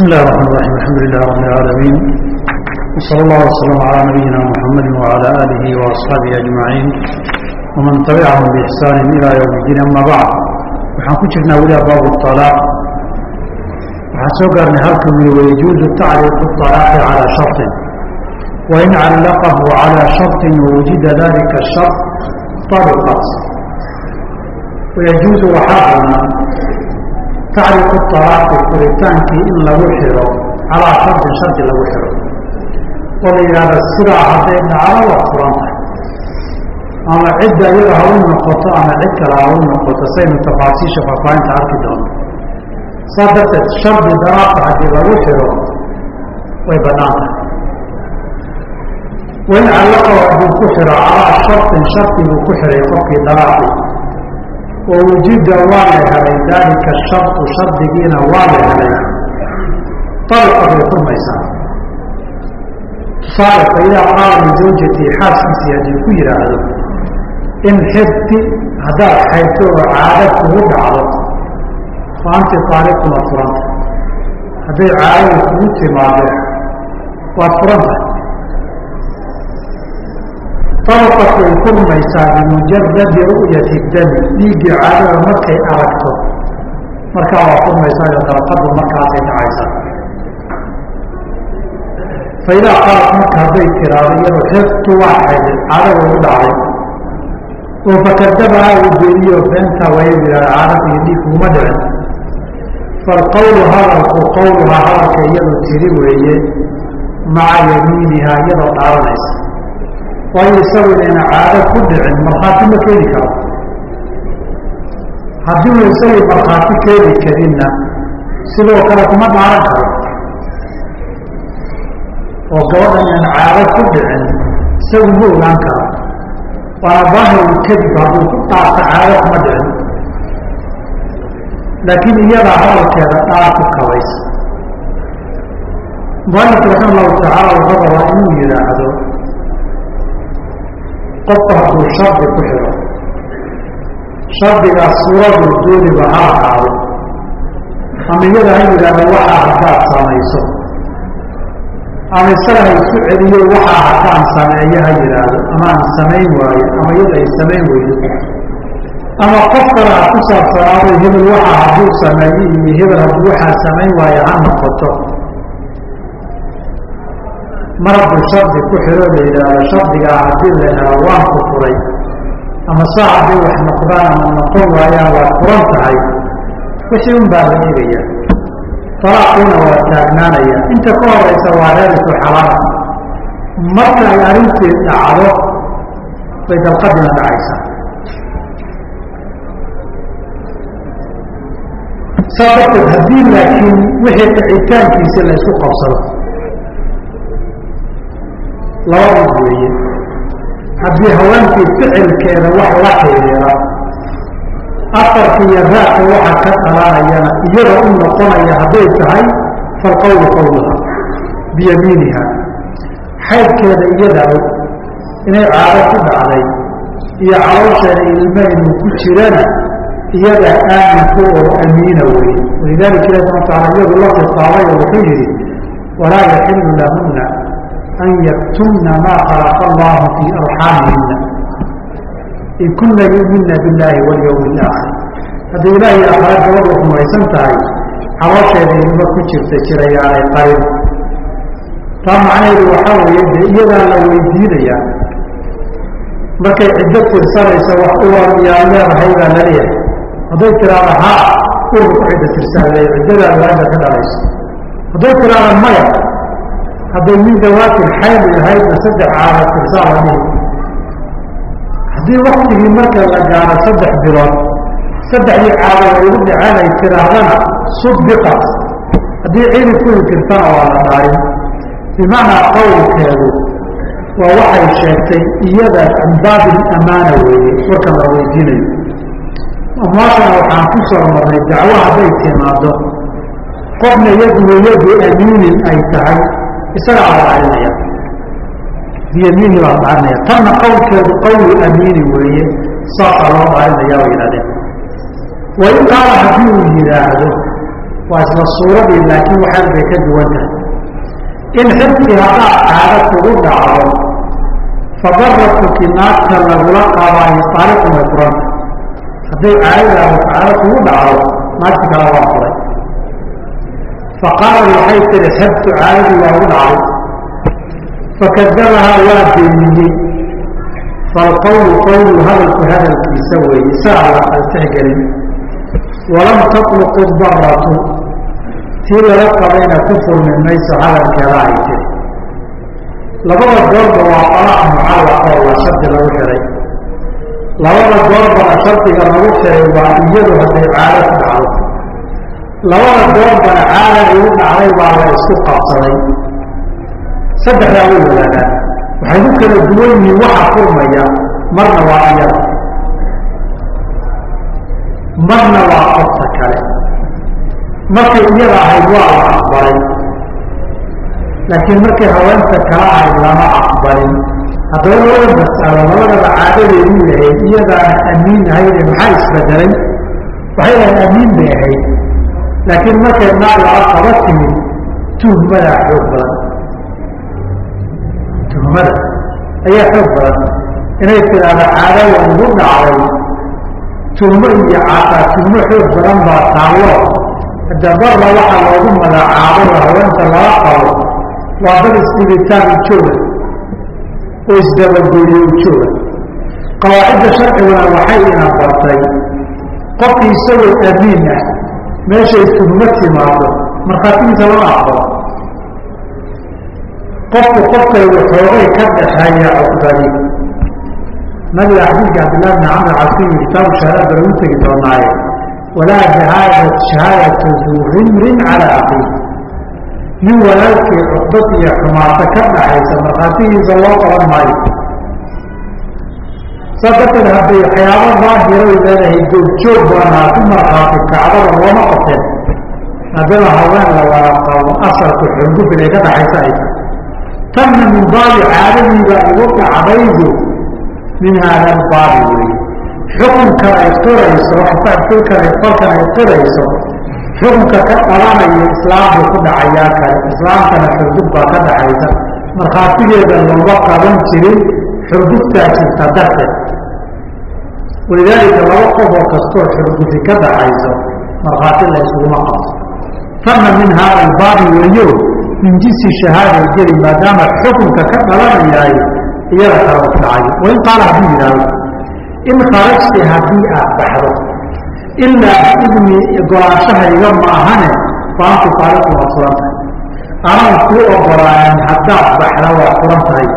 بسم الله الرحمن الرحيم الحمد لله رب العالمين وصلى الله وسلم على نبينا محمد وعلى آله وأصحابه أجمعين ومن تبعهم بإحسان إلى يوم الدين أما بعد waxaan ku jirnaa weli abaabu alaaq waxaan soo gaarnay halkan wili wayajuuzu tacriiqu alaaqi calaa sharطin wain callaqahu calaa sharطin wawujida dalika shar aluqat wayajuuzu waxaa banaan tacriiqu طalaaqi furitaankii in lagu xiro calaa shartin shardi lagu xiro. Oo la yidhahda sidaa hadday dhacdo waa furan tahay. Ama cidda iyada ha u noqoto ama cid kale ha u noqoto saynu tafaasiisha faahfaahinta arki doono saa darteed shardi dalaaqa haddii lagu xiro way bannaan tahay. Wain callaqahu hadduu ku xiro calaa shartin shardiguu ku xiray qofkii dalaaqi oo wujida waa la helay daalika shardu shardigiina waa la helay dalqa bay furmaysaa. Tusaale fa idaa qaala lizawjatii xaaskiisii haddii ku yidhaahdo in xibti haddaad xaydto oo caado kugu dhacdo fa anti furanta hadday caadadu kugu timaado waad furan dalqat way furmaysaa bimujaradi ru'yati dami dhiiggii caadada markay aragto markaa waa furmaysaa iyo dalqadu markaasay dhacaysaa fa idaa qaalat marka hadday tiraado iyadoo xiftu waa xayday caadada u dhacday. Oo fakadabaha uu beeniyo beenta waya yidhahda caadada iyo dhiig kuma dhicin falqawlu hadalku qawluhaa hadalka iyadu tiri weeye maca yamiinihaa iyadoo dhaaranaysa waayo isagu inayna caado ku dhicin markhaati ma keeni karo? Haddii uu isagii markhaati keeni karinna sidoo kale kuma dhaaran karo. Oo gabadhan inaan caado ku dhicin isagu ma ogaan karo. Waana daahirul kadib hadduu ku dhaarta caado kuma dhicin. Laakiin iyadaa hadalkeeda dhaar ku kabaysa mualif raxima allahu tacaala wuxuu rabaa inuu yidhaahdo qofka hadduu shardi ku xiro shardigaas suuraduu dooniba ha ahaado ama iyada ha yidhaahdo waxaa haddaad samayso. Ama isaga ha isu celiyo waxaa haddaan sameeyo ha yidhaahdo ama aan samayn waayo ama iyada ay samayn weydo. Ama qof kale ha ku saabsanaado hebel waxaa hadduu sameeyo iyo hebel hadduu waxaa samayn waayo ha noqoto mar shardi ku xiro la yidhaahdo shardigaa haddii la helo waan ku furay. Ama saa hadday wax noqdaan ama noqon waayaan waa furan tahay wixii un baa la eegaya talaaqiina waa taagnaanaya. Inta ka horeysa waa reerisu xalaala marka ay arrintii dhacdo bay dalqadina dhacaysaa saa darteed haddii laakiin wixii kicitaankiisa la isku qabsado laba mid weeye. Haddii haweenkii ficilkeeda wax la xiriira afarka iyo raadka waxa ka dhalanayana iyada u noqonaya hadday tahay falqowlu qowluha biyamiiniha xaydkeeda iyada og inay caado ku dhacday iyo caloosheeda ilme inuu ku jirana iyada aaminka oo amiina weye walidalika ilahi subana taala iyadu la khisaabay oo wuxuu yihi walaa yaxilu lahuna an yaktumna maa khalaqa allahu fii arxaamihina in kuna yuumina biاllaahi walyawmi اlaakhir hadday ilaahay aakhare gabadhu rumaysan tahay caloosheeda ilma ku jirta jirayaanay qarin taa macnaheedu waxaa weeye dee iyadaa la weydiinayaa markay ciddo tirsanaysa wax uwan yaa leedahay baa la leeyahay hadday tiraada haa ku cidda tirsan le ciddadaada waa inta ka dhalayso hadday tiraada maya hadday min dawaatin xayli ahaydna saddex caada tirsaa la dhihi haddii waktigii marka la gaaro saddex bilood saddexdii caado ay ugu dhaceen ay tiraahdana subiqat haddii cidi ku inkirtana waa la dhaarin bimacnaa qowlkeedu waa waxay sheegtay iyada min baabi amaana weeye warkan la weydiinayo. Amaashana waxaan ku soo marnay dacwo hadday timaado qofna yadu wayadu amiinin ay tahay isagaa la dhaarinaya biyamiini baa dhaarinaya tanna qowlkeedu qowlu amiini weeye saasaa loo dhaarinaya way yihahdeen wain qaala haddii uu yidhaahdo waa isla suuradii laakiin waxaad bay ka duwan tahay. In xibkii haddaad caado kugu dhacdo fadaratuki naagta lagula qaabaayo taariqun way furanta hadday caadadaada caado kugu dhacdo naagti kala waa furay faqaalat waxay tihi xibtu caadadii waa ugu dhacday fakadabahaa waa beeniyey falqawlu qawlu hadalku hadalkiisa weeye isagaa la altixgelin walam tatluq idaratu tii lala qabayna ku furmi mayso hadalkeeda ay tiri labada goorba waa qalaac mucallaqa oo waa shardi lagu xihay labada goorbana shardiga lagu xihay waa iyadu hadday caado ku dhacdo labada goorbana caada igu dhacday baa la isku qabsaday. Saddexdaa way wadaagaan. Waxay ku kala duwan yihiin waxa furmaya marna waa iyada. Marna waa qofta kale. Markay iyada ahayd waa la aqbalay. Laakiin markay haweenta kala ahayd lama aqbalin. Haddaba labada mas'alo labadaba caadadeedu yahayd iyadaana amiin ahayde maxaa isbedelay? Waxay ahayd amiin bay ahayd laakiin markay naar laga qaba timid tuhmadaa xoog badan. Tuhmada. Ayaa xoog badan. Inay tidhaahdo caadada ugu dhacday. Tuhmo iyo caataa tuhmo xoog badan baa taallo hadda barna waxaa loogu magacaabay haweenta laga qabo waa dad isdhibitaan u jooga. Oo isdabagoyo u jooga. Qawaacidda sharciguna waxay ina bartay qofkii isagoo amiin ah meeshay tuhmo timaado markhaatigiisa lama aqbalo qofku qofkay waxoogay ka dhaxeeya cuqdadi nabiga xadiidka cabdillah bni camr casiimi kitaabu shahaada lagu tegi doonaaye walaa jahaadat shahaadatu duu rimrin calaa aqiih nin walaalkii cuqdad iyo xumaato ka dhaxaysa markhaatigiisa loo qaban maayo saa darteed hadday waxyaabo daahiray leedahay googjoog baanaa ku markhaati kacdada looma qabteen maadaama haween la wada qabo asalku xungub inay ka dhaxaysa ay tahay. Tanna min baabi caadadiibaa igu dhacdaydu min haada albaabi weeye xukunkan ay qirayso xukunkan kolkan ay qirayso xukunka ka dhalanayo islaamku ku dhacayaa kale. Islaamkana xurgub baa ka dhaxaysa markhaatigeeda looma qaban jirin xurgubtaa jirta darteed walidaalika laba qofoo kastoo xurgubi ka dhaxayso markhaati la isuguma qabso tanna min haada albaabi weeyo min jinsi shahaada geli maadaama xukunka ka dhalanayaay iyada kala u dhacayo wain qaala hadduu yidhaahdo in kharajti haddii aad baxdo ilaa idni ogolaanshahayga ma ahane faantu taariku waa furan tahay anaan kuu ogolaanin haddaad baxda waa furan tahay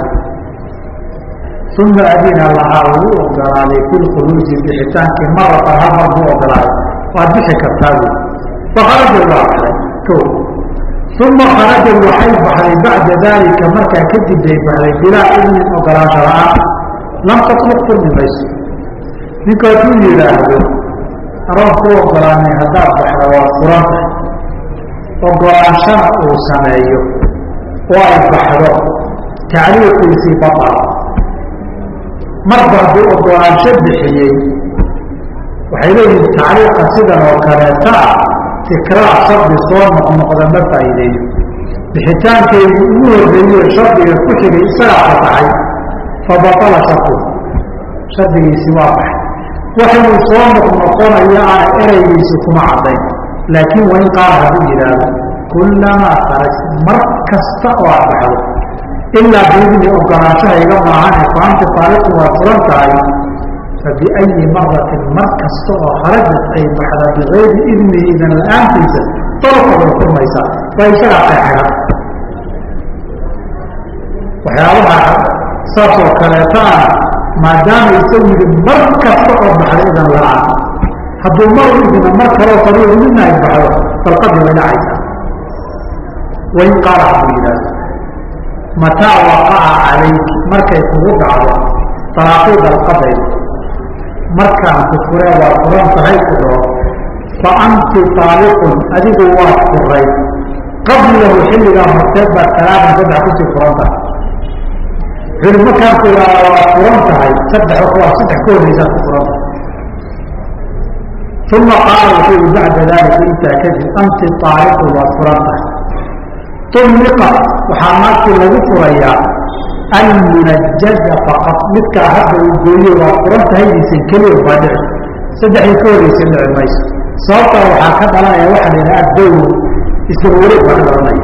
uma adina lahaa uu ogolaaday fi lkhuruuji bixitaankii maratan hal mar buu ogolaaday waad bixi kartaa wy fakharaja waa baxday ko uma kharajad waxay baxday bacda daalika markaa kadib bay baxday bilaa idnin ogolaansho la'aan lam tatluq furmi mayso hadduu yidhaahdo aroon ku ogolaanay haddaad baxda waa furan tahay ogolaanshana uu sameeyo oo ay baxdo tacliiqiisii baal marba hadduu ogolaansho bixiyey waxay leeyihiin tacliiqa sidan oo kaleeta ah tikraar shardi soo noqnoqda ma faa'iideeyo bixitaankaygu ugu horreeyo shardiga ku xigay isagaa fasaxay fa batala shardu shardigiisi waa baxay. Waxinuu soo noqnoqonayo aana ereygiisi kuma caddayn laakiin wain qaala hadduu yidhaahdo kullamaa kharaj mar kasta oo aad baxdo ilaa biidni ogolaanshahayga maahane faanta taariku waa furan tahay fabiayi maratin mar kasta oo kharajad ay baxda bigayri idnihi idan la'aantiisa dalka way furmaysaa waa isagaa qeexeha waxyaabaha saasoo kaleetaana maadaama isagu mar kasta oo baxda idan la'aan hadduu mar idina mar kaloo fariidu midna ay baxdo dalqadii way dhacaysaa wain qaala hadduu yidhaahdo mataa waqaca calayki markay kugu dhacdo talaaqii dalqadayda markaan ku furee waa furan tahay ku dhaho fa anti taaliqun adigu waad furay. Qablahu xilligaa horteed baad talaaban saddex ku sii furan tahay. Xuli markaan ku idhaahda waad furan tahay saddex waa saddex ka horreysaad ku furan tahay. Uma qaala wuxuu yihi bacda dalika intaa kadib anti aariqu waad furan tahay ulliqa waxaa naagtii lagu furayaa almunajaza faqad midkaa hadda uu gooye waa furan tahaydiisan keliya baa dhici saddexdii ka horeysa dhici mayso sababtaa waxaa ka dhalanaya waxaa la yidhaha adawr isla wareeg baa ka dhalanaya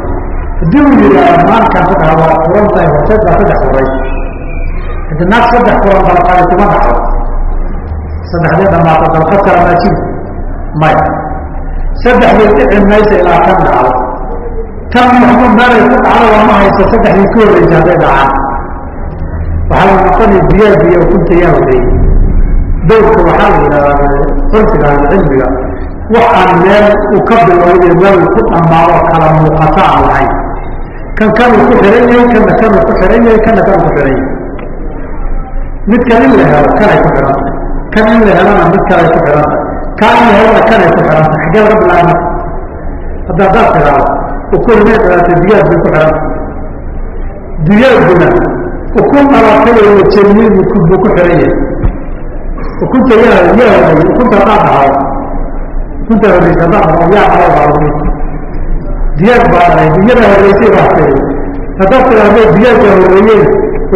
haddii uu yidhaahdo maankaan ku dhaha waa furan tahay horteed baa saddex furay hadi naag saddex furan dalqaadi kuma dhaco saddexdii dhamaato dalqad kala maajin maya saddexdii dhici maysa ilaa kan dhacdo kan maxmuud meelay ku dhacdo lama hayso saddexdii ka horeysa hadday dhacaan waxaa la noqonay biyaa biyo yaa horeeyey dowrka waxaa la yidhahdaa farsiga ahlucilmiga wax aan meel uu ka bilowday meel ku dhammaado kala muuqata aan lahayn kan kanuu ku xihan yahay kana kanuu ku xihan yahay kana kanuu ku xihan yahay midkan in la helo kanay ku xihanta kan in la helana mid kalay ku xihanta kaa in la helana kanay ku xihanta xaggee laga bilaabma hadda haddaad tidhaahdo ukun may dhalatay diyaad bay ku xihanta diyaaduna ukun dhalatay ukun buu ku xihan yahay. Ukunta yaa yaa ukunta haddaad dhahdo ukunta horeysa haddaad dhahdo yaa qalo baa horeey diyaad baa dhalay diyada horeysay baa tiri haddaad tidhaahdo diyaadka horeeyeen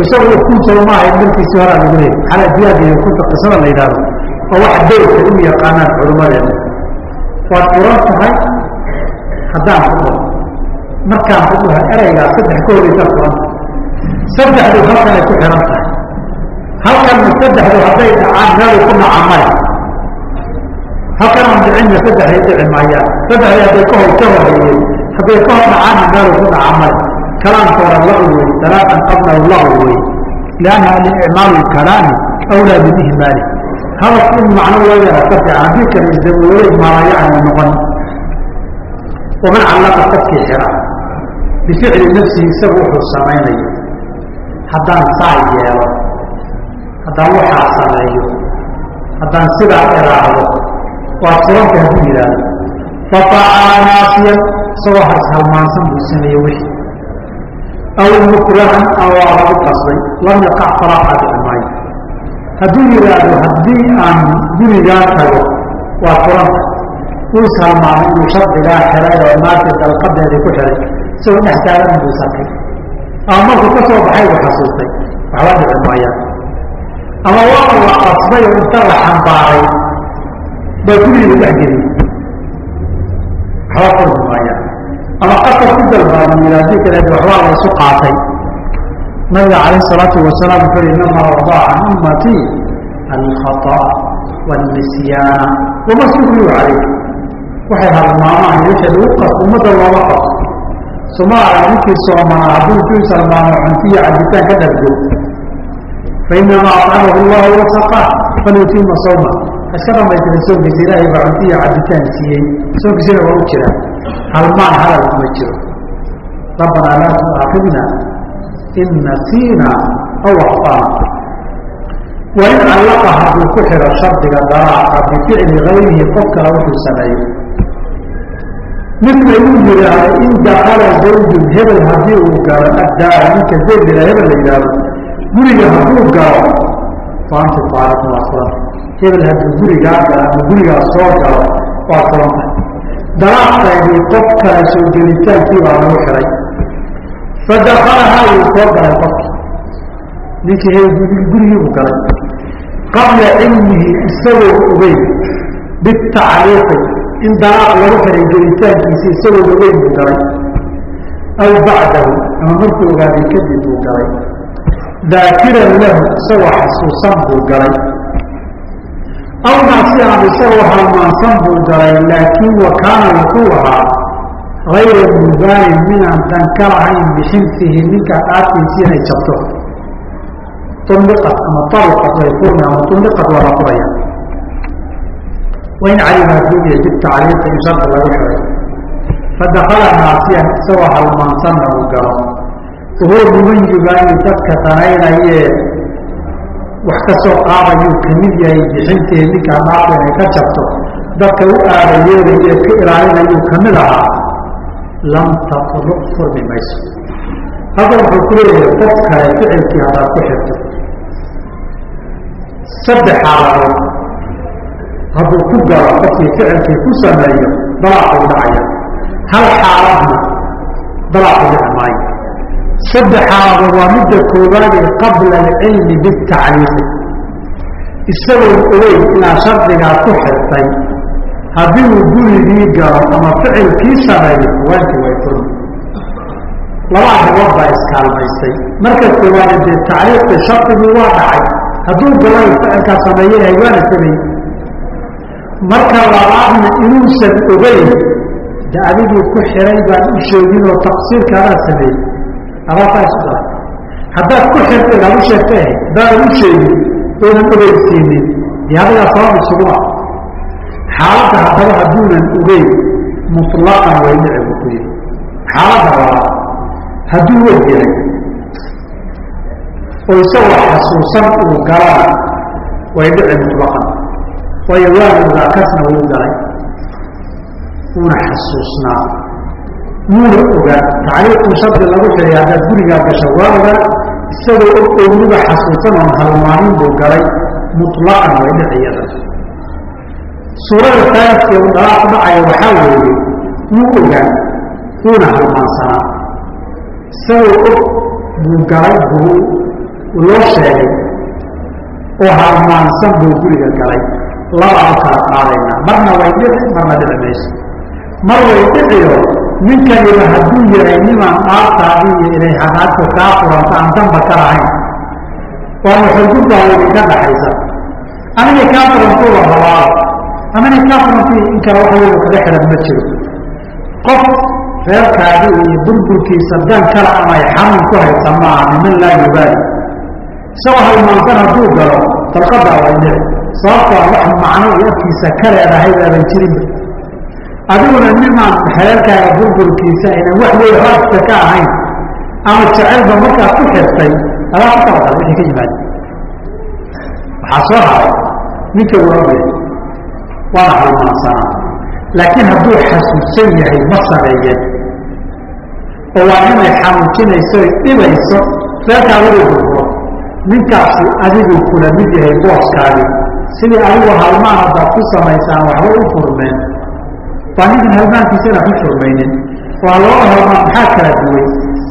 isagu ukunta ma ahayn markiisi horaa lagu leeyay xala diyaad iyo ukunta qisada la yidhahdo oo wax dowrka u yaqaanaan culimadeeda waad furan tahay haddaan ku markaan dhaha ereygaa saddex ka furan saddexdu halkan ku xihan tahay. Halkanna saddexdu hadday dhacaan meelu ku dhaca male halkan dhicinna saddexday dhici maayaan saddexdii hadday ka hor ka horeeyeen hadday ka hor dhacaanna meelu ku dhaca male kalaamka hore lagu wey salaatan qabla lagu wey lianna alicmaalu lkalaami awlaa min ihmaali hadalku in macno loo yara ka fiican haddii kale isdaboolay maalayacni noqon. Waman callaqa qofkii xira bificli nafsihi isagu wuxuu samaynayo haddaan saa yeelo haddaan waxaa sameeyo haddaan sidaa iraahdo waa furanta hadduu yidhaahdo fafacaala naasiyan isagoo hashalmaansan buu sameeye wixii aw mukrahan waa lagu qasbay lam yaqac faraqa dhici maayo hadduu yidhaahdo haddii aan gurigaa tago waa furanta uu ishalmaamay inuu shardigaa xiray oo naagta dalqadeedii ku xiray isagoo dhex taagan buu sakay ama markuu ka soo baxay buu xasuustay. Waxba dhici maayaan ama waa la qasbay oo inta la xambaaray. Baa guriga dhex geliyey waxba furmi maayaan ama qasab ku dalbaado milaadii kaleed waxbaa la isu qaatay. Nabiga calayh salaatu wasalaam wuxuu yihi inama radaa can ummatii alkhata'a waalnisyaana wama sukriyu calayh waxay halmaamaan wixii lagu qas ummadda looma qaso somaala ninkii soomaa hadduu ku salmaamo cuntiyo cabitaan ka dhargo fainamaa acamahu llahu wasaqaa falyutima sawma. Iska dhamaystiran soonkiisa ilaahay baa cabitaan siiyey soonkiisina waa u jira halmaan hadal kuma jiro rabbanaa laa tu'aakidna in nasiina aw akطana wain callaqa hadduu ku xiro shardiga dalaaqa bificli gayrihi qof kale wuxuu sameeyo midna uu yidhaahdo in dakala zawjun hebel haddii uu galo addaara ninka zaydila hebel la yidhaahdo. Guriga hadduu galo faanti faariqun waa furanta hebel hadduu gurigaa galo ama gurigaa soo galo waa furanta dalaaqeedii qof kale soo gelitaankii baa lagu xiray. Fadakalahaa wuu soo galay qofki ninkii hebel gurigiibuu galay. Qabla cilmihi isagoo ogeyn bitacliiqi in dalaaq lagu xiray gelitaankiisa isagoo ogeyn buu galay. Aw bacdahu ama markuu ogaaday kadib buu galay. Daakiran lahu isagoo xasuusan buu galay. Aw naasiyan isagoo halmaansan buu galay laakiin wa kaana wuxuu ahaa gayra mubaalin minaan dan ka lahayn bixintihi ninka dhaartiisii inay jabto. Ulliqat ama taluqat way furmi ama ulliqat waa la furaya wain calima dunya bitacliiqi in shardi lagu xiray fadakala naasiyan isagoo halmaansanna uu galo wahuwa niman yubaayi dadka danaynayee wax ka soo qaadayuu ka mid yahay bixinteed ninkaa dhaafta inay ka jabto dadka u aadayeedaye ka ilaalinayuu ka mid ahaa lam tatluq furmi mayso halkan wuxuu ku leeyahay qof kale ficilkii haddaad ku xirto saddex xaaladood hadduu ku galo qofkii ficilkii ku sameeyo dalaaquu dhacaya. Hal xaaladna dalaaqu dhici maayo. Saddex xaaladood waa midda koowaadee qabla alcilmi bitacliiqi isagoo ogeyn inaa shardigaa ku xirtay haddii uu gurigii galo ama ficilkii sameeyo haweenkii way furmi laba arrimood baa iskaalmaysay. Marka koowaade dee tacliiqi shardigii waa dhacay hadduu galay ficilkaa sameeyey waana samey marka labaadna inuusan ogeyn de adigii ku xiray baan u sheegin oo taqsiirkaadaa sameeyey. Abaataa haddaad ku xirtay aad u sheegtay haddaadan u sheegin oonan ogeysiinin dee adigaa sabab isugu ah. Xaaladda haddaba hadduunan ogeyn mutlaqan way dhici bu ku yihi xaaladda labaad hadduu og yahay oo isagoo xasuusan uu galana way dhici mutlaqan waayo waaligaa kasna wuu galay wuuna xasuusnaa wuuna ogaa tacliiqun shardi lagu xiray haddaad gurigaa gasho waa ogaa isagoo og ogniga xasuusan oon halmaanin buu galay. Mutlaqan way dhiciyada suurada taalidkee uu dhalaa ku dhacaya waxaa weeye wuu ogaa wuuna halmaansanaa isagoo og buu galay buu loo sheegay. Oo halmaansan buu guriga galay labaa u kala qaadaynaa marna way dhici marna dhici mayso mar way dhiciyo ninkaniba hadduu yahay nimaan iyo inay hadaadku kaa furanta aan damba ka lahayn. Waana xurgubaa idinka dhaxaysa? Anigay kaa furantuuba ama inay kaa furanti in kale waxa wey kaga xihan ma jiro. Qof reerkaadii iyo burburkiisa dan kale ama ay xanuun ku haysa maaha niman laa yubaali isagoo halmaansan hadduu galo dalqadaa way dhici sababtaa wax macno iyo afkiisa ka leedahay baaban jirinba adiguna nimaan xeerkaaga burburkiisa aynan wax wey raadka ka ahayn ama jecelba markaad ku xirtay adaa ku talaqal wixii ka yimaada. Waxaa soo haray ninka waawey waana halmaansanaa laakiin hadduu xasuusan yahay ma sameeyeen. Oo waa inay xanuujinayso ay dhibayso reerkaaga uu burburo ninkaasi adigu kula mid yahay booskaagi sidii adigu halmaan haddaad ku samaysaan waxba u furmeen. Waa ninkan halmaankiisana ku furmaynin waa laba halmaan maxaa kala duway?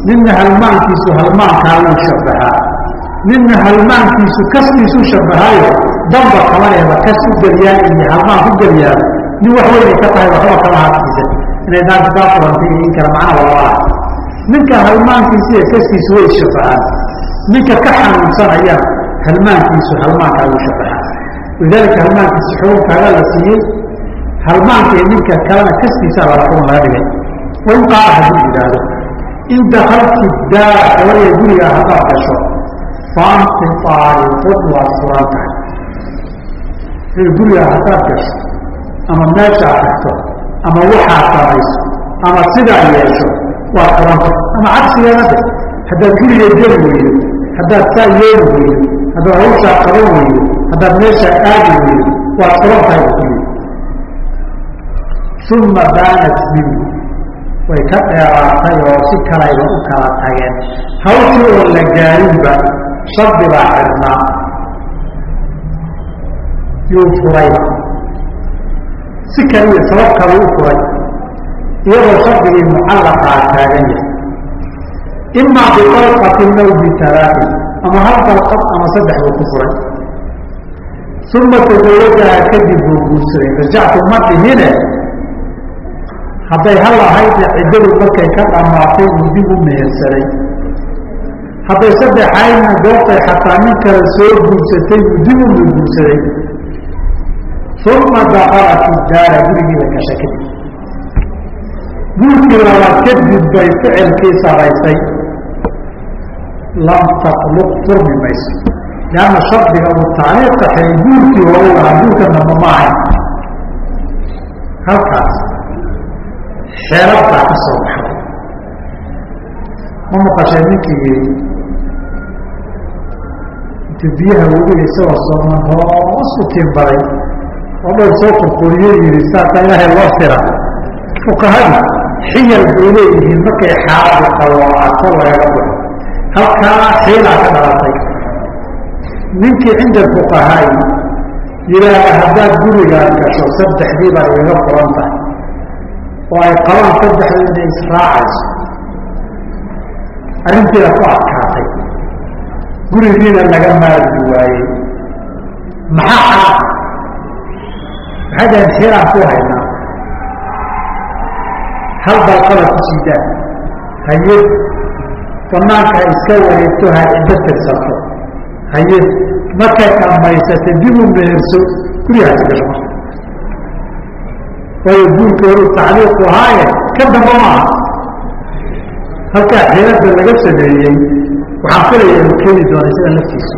Ninna halmaankiisu halmaankaa wuu shabahaa ninna halmaankiisu kastiisuu shabahaayo damba kamaneeba kas u geliyaan iyo halmaan ku geliyaan nin wax weynay ka tahay waxba kama hadkiisa inay naarta kaa furantay iyo in macnaha laba ah ninka halmaankiisa iyo kastiisu way shabahaan ninka ka xanuunsanayana halmaankiisu halmaankaa wuu shabahaa walidaalika halmaankiisu xugunkaaga la siiyey halmaanka ninka kalena kastiisa laakun laga dhigay wain qaala hadduu yidhaahdo in dakalti daara gabadhaya guriga haddaad gasho faanti aaliqun waad furan tahay guriga haddaad gasho ama meeshaad tagto ama waxaad samayso ama sidaa yeesho waad furan tahay ama cagsigeeda haddaad guriga geli weydo haddaad saa yeeli weydo haddaad hawshaa qaban weydo haddaad meeshaa aadi weydo waad furan tahay buu uma baanat minhu way ka dheeraatay oo si kalayba u kala tageen. Hawshii oo la gaarinba shardi baa xirnaa. Yuu furay si kaliya sabab kale u furay. Iyadoo shardigii mucallaqaa taagan yahay. Imaa bialqatin aw bitalaatin ama hal dalqad ama saddex buu ku furay uma tazawajaha kadib buu guursaday rajactu ma dhihine hadday hal ahaydna ciddadu markay ka dhammaatay uu dib u mehersaday hadday saddex ahaydna goobtay xataa nin kale soo guursatay uu dib u guursaday uma dakalat daara gurigiiba gasha kadib guurkii labaad kadib bay ficilkii saraysay lam takluq furmi mayso leanna shardiga uu tacliiqa xiray guurkii hore lahaa guurka damba ma ahayn halkaas xeelad baa ka soo baxday ma maqashee ninkii yii intuu biyaha webiga isagoo sooman hoos u tiimbaday oo dhow soo kurkuriyo yihi saasa ilaahay loo fira fuqahadii xiyal bay leeyihiin markay xaaladu qaloocato lagaga baxo halkaa xiilaa ka dhalatay ninkii cinda fuqahaa'i yidhaahda haddaad gurigaa gasho saddexdii baa igaga furan tahay. Oo ay qabaan saddexdii inay israacayso arrintiina ku adkaatay. Gurigiina laga maarmi waayey. Maxaa xaa maxay dahen xiraan ku haynaa? Hal dalqada ku siidaan. Haye banaanka iska wareegto ha ciddo tirsato haye markay dhamaysata dib u meherso gurigaasi gasho marka waayo guurka horu tacliiqu ahaaye ka damba maaha halkaa xeelada laga sameeyey waxaan filaya uu keeni doonay sida laftiisu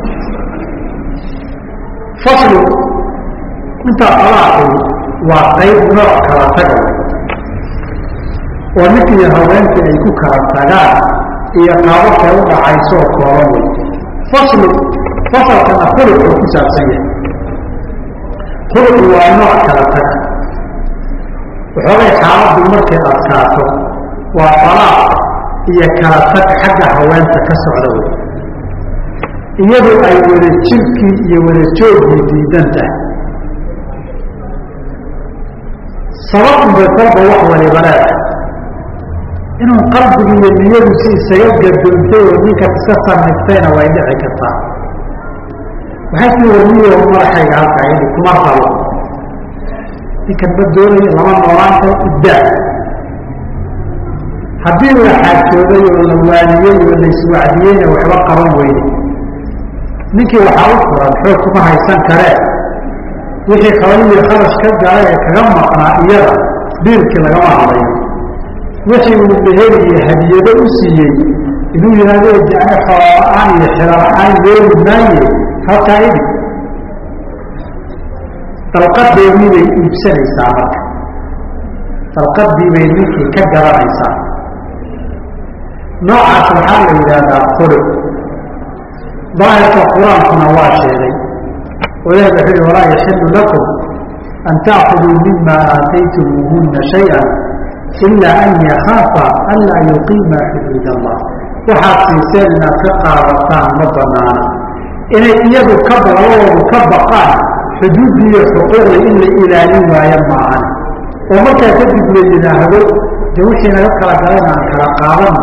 faslu intaa alaaqu waa qayb nooc kala taga oo ninkiiyo haweenkii ay ku kala tagaan iyo qaababkay u dhacaysoo kooban wey faslu fasalkana khuluquu ku saabsan yahay. Khuluqu waa nooc kala tag. Waxoogay xaaladdu markay adkaato waa alaaq iyo kala tag xagga haweenta ka socda wey iyadu ay wada jirkii iyo wada joogii diidan tahay. Sabab unbay kolba wax waliba inuu qalbigi iyo niyadu si isaga gadoontay oo ninka iska saniftayna way dhici kartaa waxay sii warniyo madaxayga halkaa ini kuma rabo ninkan ma doonayo lama noolaan karo iddaa haddii la xaajooday oo la waaniyey oo la iswacdiyeyna waxba qaban weyne ninkii waxaa u furan xoog kuma haysan karee wixii xoolihii kharash ka galay ee kaga maqnaa iyada biilkii lagama hadlayo wixii uu behel iyo hadiyado u siiyey inuu yidhahdo jacne xoola-aan iyo xilala-aan yeeli maaye halkaa idi dalqadeedii bay iibsanaysaa marka. Dalqadii bay ninkii ka garanaysaa. Noocaas waxaa la yidhaahdaa khuluq daahirka qur'aankuna waa sheegay oo ilahi wuxuu yihi walaa yaxilu lakum an taakuduu mima aataytumuuhuna shaya ila an yakaafa anlaa yuqiima xuduud allah waxaad siiseen inaad ka qaadataan ma banaana inay iyadu ka labadoodu ka baqaan xuduuddii iyo xuquuqda in la ilaalin waayo maahan. Oo markaa kadib la yidhaahdo de wixii naga kala galayna aan kala qaadano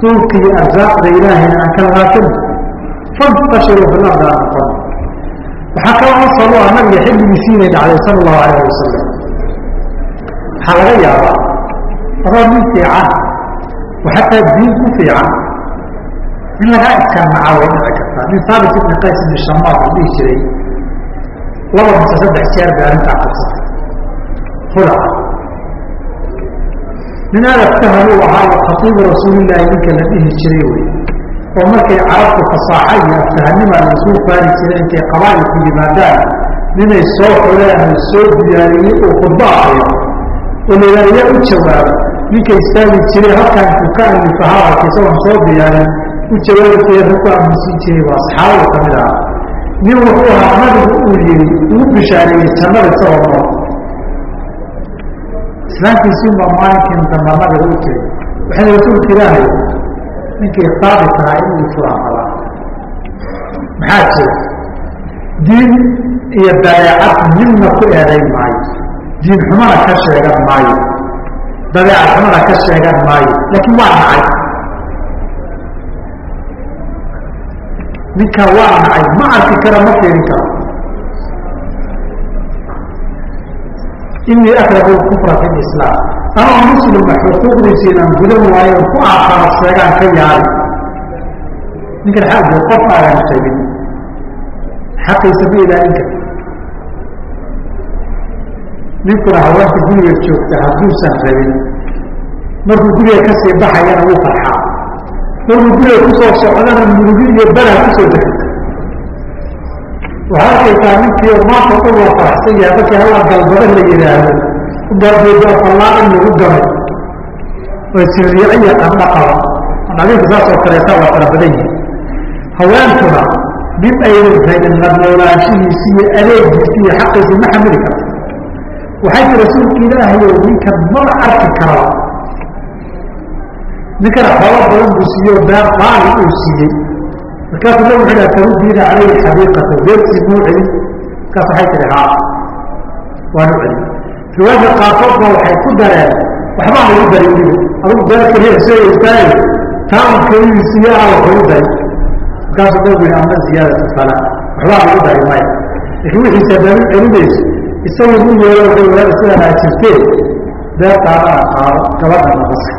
duulka iyo arsaaqda ilaahayna aan kala raasano fantashiru fi lardi aan noqon. Waxaa kaloo asal u ah nabiga xilligiisii inay dhacday sala allahu alayh wasalam waxaa laga yaabaa adoo nin fiican oo diin ku fiican in lagaa iskanaca way dhici nin saabit ibni qays ibni shamaad la dhihi jiray. Laba mise saddex jeer bay arrintaa qabsatay khulaca nin adabtahan uu ahaa khatiibu rasuulillaahi ninka la dhihi jiray wey oo markay carabtu fasaaxa iyo aftahanima la isuu faari jiray intay qabaa'ilku yimaadaan ninay soo xuleen soo diyaariyey uu khudba ahayo oo la yidhaha yaa u jawaaba ninka istaagi jiray halkaan intuu ka alifa hadalka isagoon soo diyaarin u jawaabi jiray rag ku aamusin jiray waa saxaabadu ka mid ahaa nin wuxuu ahaa nabigu uu yihi ugu bishaareeyey jannada isagoo nool islaantiisiunbaa maalinkiin damba nabiga u tiri waxay rasuulka ilaahay ninkii saabit ahaa inuu qabaa maxaa jira? Diin iyo dabeecad midna ku eedayn maayo. Diin xumana ka sheegan maayo. Dabeecad xumana ka sheegan maayo. Laakiin waa nacay ninka waa nacay ma arki karo ma fiirin karo. Inii akrahu kufra fi lislaam anoo muslima xuquuqdiisiinan gudan waayo ku aakara sheegaan ka yaali ninkan xaagoo qof aadan sheegin. Xaqiisa ma ilaalin karta ninkuna haweenta guriga joogta hadduusan rabin markuu guriga ka sii baxayana wuu farxaa guriga ku soo socdana murugi iyo bala ku soo degta waxaa arkaysaa ninkii maanta dhan waa faraxsan yahay markii halla galbada la yidhaahdo galbeedafallaa in lagu gamay oo sirriiciya dhandhaqaba adinka saas oo kaleeta waa fara badan yihi haweentuna nin aynan haynin la noolaanshihiisi iyo adeegiisi iyo xaqiisii ma xamili karto waxay ti rasuulka ilaahay o ninkan maba arki karaba ninkana xoolo badan buu siiye o beer qaali uu siiyey. Markaasuu nabig wuxu dhaha tarudiina calayhi xabiiqata beertii muu celin markaas waxay tihi haa waanu celi riwaayadka qaarkoodba waxay ku dareen waxbaa lagu dari weliba adugu beerka reer sheegaysaaye taan keligiisiyo ah wax lagu dari markaasuu nabigu yihi ama ziyaadatu sala waxbaa lagu dari maya laakiin wixiisa haddaad u celinayso isagu u yeelo dawlada sidan aad jirteen beertaadana qaado gabadha nabasa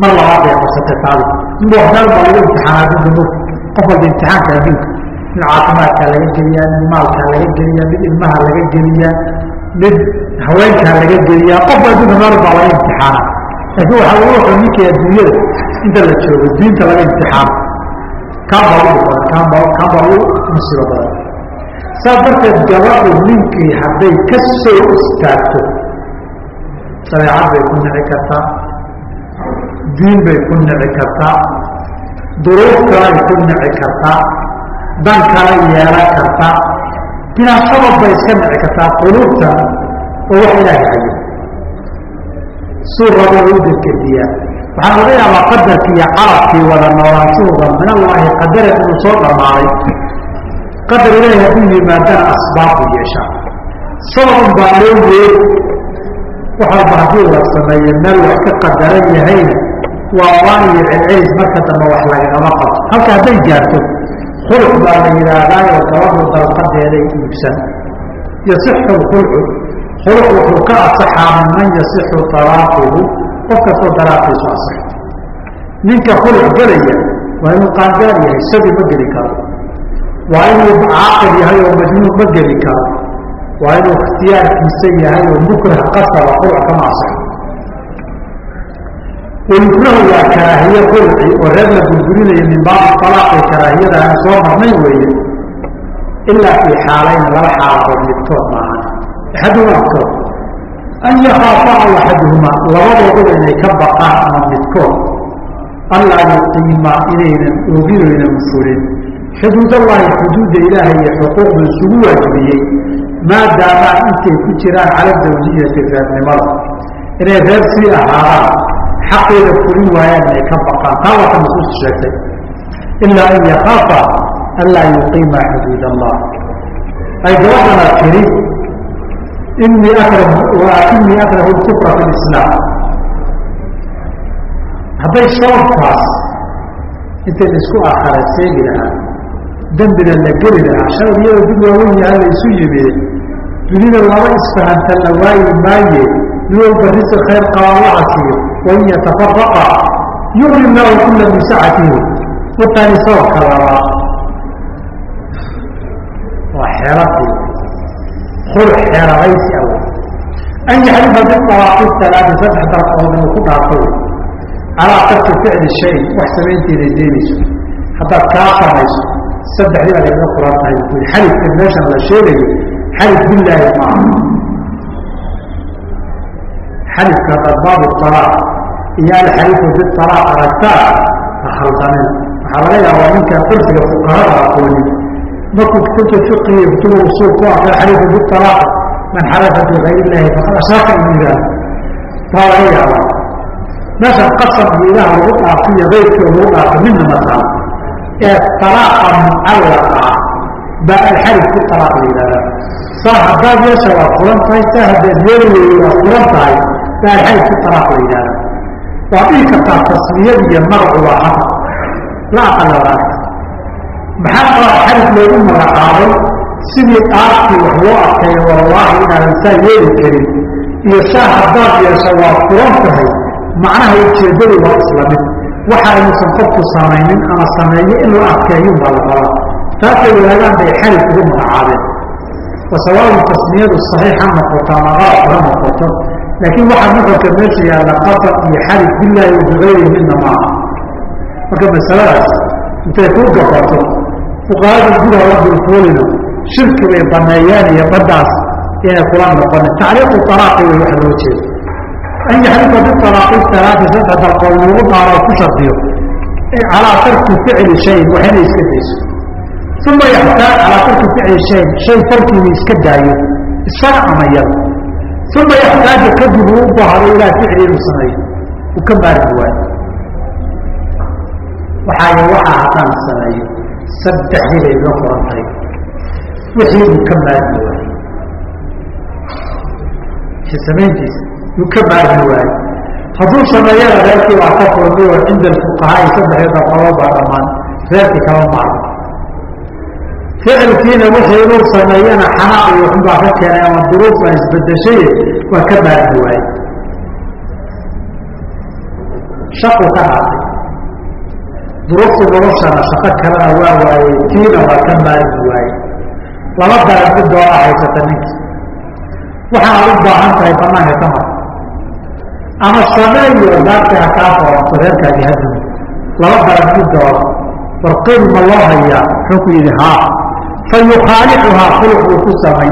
mar labaad bay qabsatay taadi inba waxmeel baa lagu imtixaanaa mug qof walba imtixaanka adduunka mid caafimaadkaa laga geliyaa mid maalkaa laga geliyaa mid ilmaha laga geliyaa mid haweenkaa laga geliyaa. Qofba adduunka meel baa laga imtixaana laakiin waxaa lagu waxa ninkii adduunyada inta la joogo diinta laga imtixaano kaan baa ugu badan kaan baa kaan baa ugu musiibo badan. Saas darteed gabadhu ninkii hadday ka soo istaagto shareecad bay ku nici kartaa diin bay ku nici kartaa duruuf kalay ku nici kartaa dan kala yeelan kartaa bilaa sabab bay iska nici kartaa quluubta oo wax ilaahay hayo. Suu rabo u dekediyaa waxaa laga yaabaa qadarkii iyo carabkii wada noolaanshuhuda min allaahi qadaran inuu soo dhammaaday qadar ilaahi hadduu yimaadana asbaabu yeeshaa. Sababun baa loo yeeri wax walba haddii la sameeyo meel wax ka qadaran yahayna waa waan iyo celcelis marka dambe wax lagagama qabto halka hadday gaarto khuluq baa la yidhaahdaayoo gabadhu dalqadeeday iibsan. Yasixu lkhulcu khuluq wuxuu ka asaxaa min man yasixu talaaquhu qof kastoo dalaaqiisu asaxo ninka khuluq gelaya waa inuu qaangaar yahay sabi ma geli karo. Waa inuu caaqil yahay oo majnuun ma geli karo. Waa inuu ikhtiyaarkiisa yahay oo mukraha qasaba khuluc kama asaxo wayukrahu waa karaahiye khulci oo reer la burburinayo min baabi talaaqi karaahiyada aan soo marnay weeye. Ilaa fii xaalayn laba xaaladood midkood maahan. Axaduhuma midkood an yakaafa aw axaduhuma labadooduba inay ka baqaan ama midkood allaa yuqiima inaynan ooginoynan fulin xuduudallahi xuduudda ilaahay iyo xuquuqdu isugu waajibiyey. Maadaamaa intay ku jiraan cala zawjiyati reernimada inay reer sii ahaadaan xaqeeda fulin waayaan inay ka baqaan taa waa ka nusuusta sheegtay ilaa an yakaafa anlaa yuqiima xuduud allah ay gabadhana tiri inii akrahu inii akrahu lkufra fi lislaam hadday sababkaas intay isku akara seegi lahaa dembina la geli lahaa shalay iyadoo dib waawen yahay la isu yimid dunida laba isfahanta la waayi maaye walba risi khayr qabaa la casiyo wain yatafaraqa yuqni lahu kula min sacatihi wataani sababka labaad waa xeeladii khulux xeeladaysi aw an yaxrifa bialaaqi talaati saddex dalqadood inuu ku dhaafo calaa tarki ficli shay wax samaynteeday deynayso haddaad kaa samayso saddexdii aad iga furan tahay xalifka meeshan la sheegayo xalif billaahi maaha xalifka haddaad baabu alaaq iyo alxalifu bialaaq aragtaa ha khaldanina waxaa laga yaabaa ninkaan darsiga fuqahada aqoonin markuu kutubta fiqiga kutuba usuul ku akriya xalifu bialaaq man xalafa bigayr illaahi faqad ashraka inuu yidhaahdo baa laga yaabaa. Meeshan qasam iyo ilaah lagu dhaafiyo keyrkii lagu dhaafo midna ma taalo ee alaaqa mucallaqa baa alxalif ku alaaq la yidhahdaa saa haddaad yeesha waa furan tahay saa haddaad yeeli waa furan tahay baa alxalif ku alaaq la yidhahdaa waa dhihi kartaa tasmiyad iyo magacu waa hada la aqala walaaka maxaa qalaa xalif loogu magacaabay? Sidii dhaartii wax loo adkeeyo wallaahi inaadan saa yeeli karin. Iyo saa haddaad yeesha waa furan tahay. Macnaha ujeeddadu waa isla mid. Waxa aynuusan qofku samaynin ama sameeyo in la adkeeyun baa la rabaa taasay wadaagaan bay xalif ugu magacaabeen. Wasawaabu tasmiyadu saxiix ha noqoto ama qalab ha noqoto laakiin waxaa nuxurka meesha yaalla qasab iyo xalif billaahi wa bigayrihi midna maaha. Marka masaladaas intay kuu gabato fuqahada gudaha la dulfuulina shirki bay baneeyeen iyo baddaas inay kula noqonin. Tacriiqu talaaqi way wax loo jeedo an yaxrifa bialaaqi talaati saddex dalqood lagu dhaaro ku shardiyo calaa tarki ficli shayin wax iska dayso uma yaxtaaj calaa tarki ficli shayin shay farkiina iska daayo isaga ama yada uma yaxtaaju kadib uu u baahdo ilaa ficli inuu sameeyo uu ka maarmi waayo waxaay waxaa haddaan sameeyo saddexdii bay iga furan tahay wixii uu ka maarmi waayey samayntiisa uu ka maarmi waayey hadduu sameeyana reerkii baa ka furmay oo cinda alfuqahaai saddexii daqadood baa dhammaan reerkii kama maarmo ficilkiina wixii inuu sameeyana xanaaq iyo waxunbaa ka keenay ama duruuf baa isbedeshay waa ka maarmi waayey shaqu ka dhaafay duruuftii noloshana shaqo kalena waa waayey tiina waa ka maarmi waayey laba daran mid doona haysata ninki waxaad u baahan tahay banaanka ka mar ama sameeyo daarta ha kaa fooranto reerkaagi hadumi laba daran mid doona warqil ma loo hayaa muxuu ku yidhi haa fa yukhaalicuhaa khuluq buu ku samay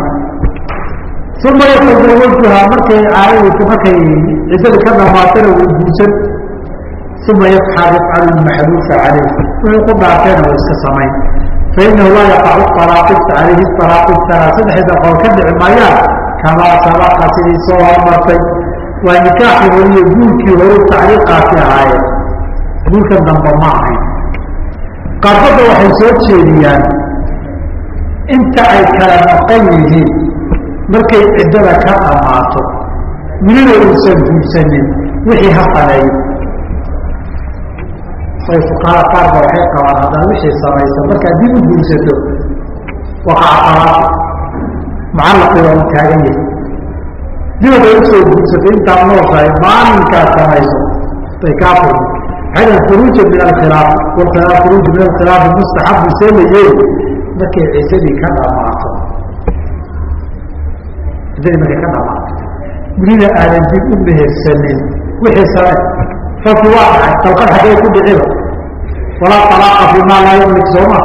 uma yatazawajuhaa markay caadadiisa markay ciddada ka dhamaatana way guursan uma yafxal yafcalu maxluufa calayh wuxuu ku dhaarteena way iska samayn fainahu laa yaqacu alaaqi calayhi alaaqi tara saddexda qool ka dhici maayaan kamaa sabaqa sidii soo hormartay waa nikaaxii horiyo guurkii horu tacliiqaasi ahaayeen guurkan dambe ma ahayn qaarbadda waxay soo jeediyaan inta ay kala maqan yihiin markay ciddada ka dhammaato welina uusan guursanin wixii ha qaleeyo ay fuqahaa qaarba waxay qabaan haddaan wixii samayso markaad dib u guursato waqaca talaaqi mucallaqii waa u taagan yahay. Dibada u soo guursato intaad nooshahay maalinkaad samayso bay kaa furmi waxay khuruuja min alkhilaaf khuruuju min alkhilaafi mustaxabu see markay cisadii ka dhamaato cisadii markay ka dhamaato welina aadan dib u mehersanin wixii same falki waa dhacay dalqad xaggee ku dhiciba walaa alaaqa fi maa laa yamlik sooma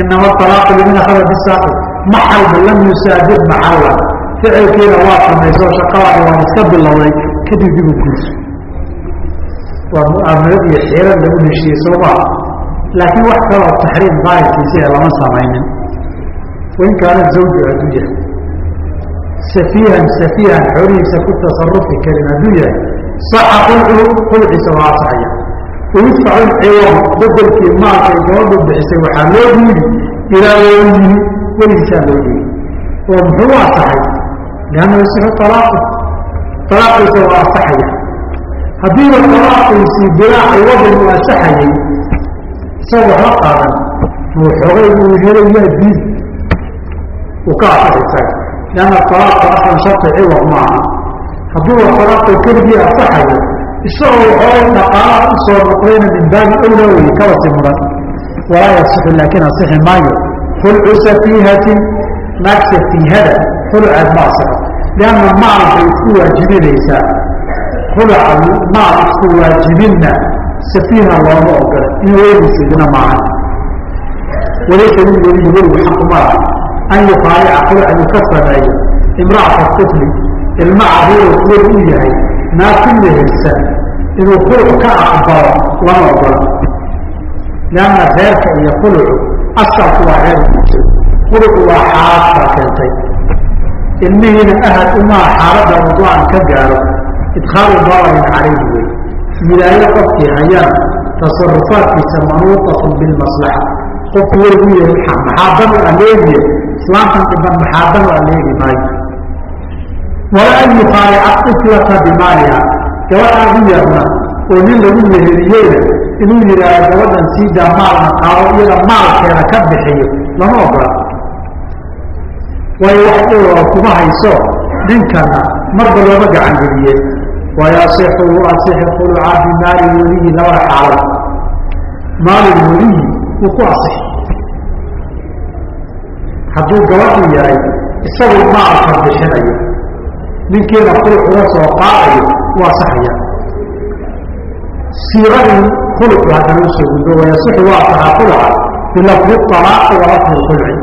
inama alaaqu liman akhada bisaaqi maxalba lam yusaabir maxalla ficilkiina waa samayso shaqadaadi waa iska bilowday kadib dib u guurso. Waa mu'aamalad iyo xiirad lagu heshiiyey sooma laakiin wax kaloo taxriim daahirkiisi ee lama samaynin. Wain kaana zawju hadduu yahay safiihan safiihan xoolihiisa ku tasarufi karin hadduu yahay saxa qulcuhu qulciisa waa asaxaya wayudfacu ciwam bedelkii maalka ay gabadhu bixisay waxaa loo dhiibi ilaa weliyihi weligiisaa loo dhiibi oo muxuu asaxay lianna yasixu alaaqu alaaqiisa waa asaxaya haddiiba alaaqiisii bilaa ciwadin uu asaxayay isagoo waxba qaadan uu xogay uu helayaa diid uu ka asaxaysa lianna alaaqa aslan sharti ciwad maaha. Hadduuba alaaqa keligii asaxayo isagoo waxoogay dhaqaalaha u noqdayna min baabi awla wey kabasi mudan walaa yasixu laakiin asixi maayo. Khulcu safiihatin naag safiihada khuluceed ma asaxo lianna maal bay isku waajibinaysaa. Khuluca maal isku waajibinna safiiha looma ogola in weelisidina maahan walaysa min xaqumala an yufaalica khuluca uu ka sameeyo imra'ata tifli ilma caruuro weli u yahay naafin mehersan inuu khuluc ka aqbalo lama ogola lianna reerka iyo khulucu asalku waa reer guursa khulucu waa xaalad baa keentay ilmihiina ahad umaa xaaladda waduan ka gaaro idkhaalu dararin calayhi wey wilaayo qofkii hayaan tasarufaadkiisa manuutatun bilmaslaxa. Qofku weligu yahay maxaadan u aleegiye islaamtan dhiban maxaadan u aleegi maayo walaa an yufaalica iflata bimaaliha. Gabadhaan u yarna oo nin lagu meheriyeyna inuu yidhaahdo gabadhan siidaa maalna qaado iyada maalkeeda ka bixiyo. Lama ogola. Waayo wax dhowra kuma hayso ninkana marba looma gacangeliye wayasixu asixi khuluca bimaali weliyi labada xaalad maali weliyi wuu ku asixi hadduu gabadhu yahay isagu maalka bixinayo ninkiina khuluc uga soo qaadayo waa saxaya siiradii khulucu haddana u soo gudbo wayasixu waa saxaa khuluca bilafdi alaaqi wa khulci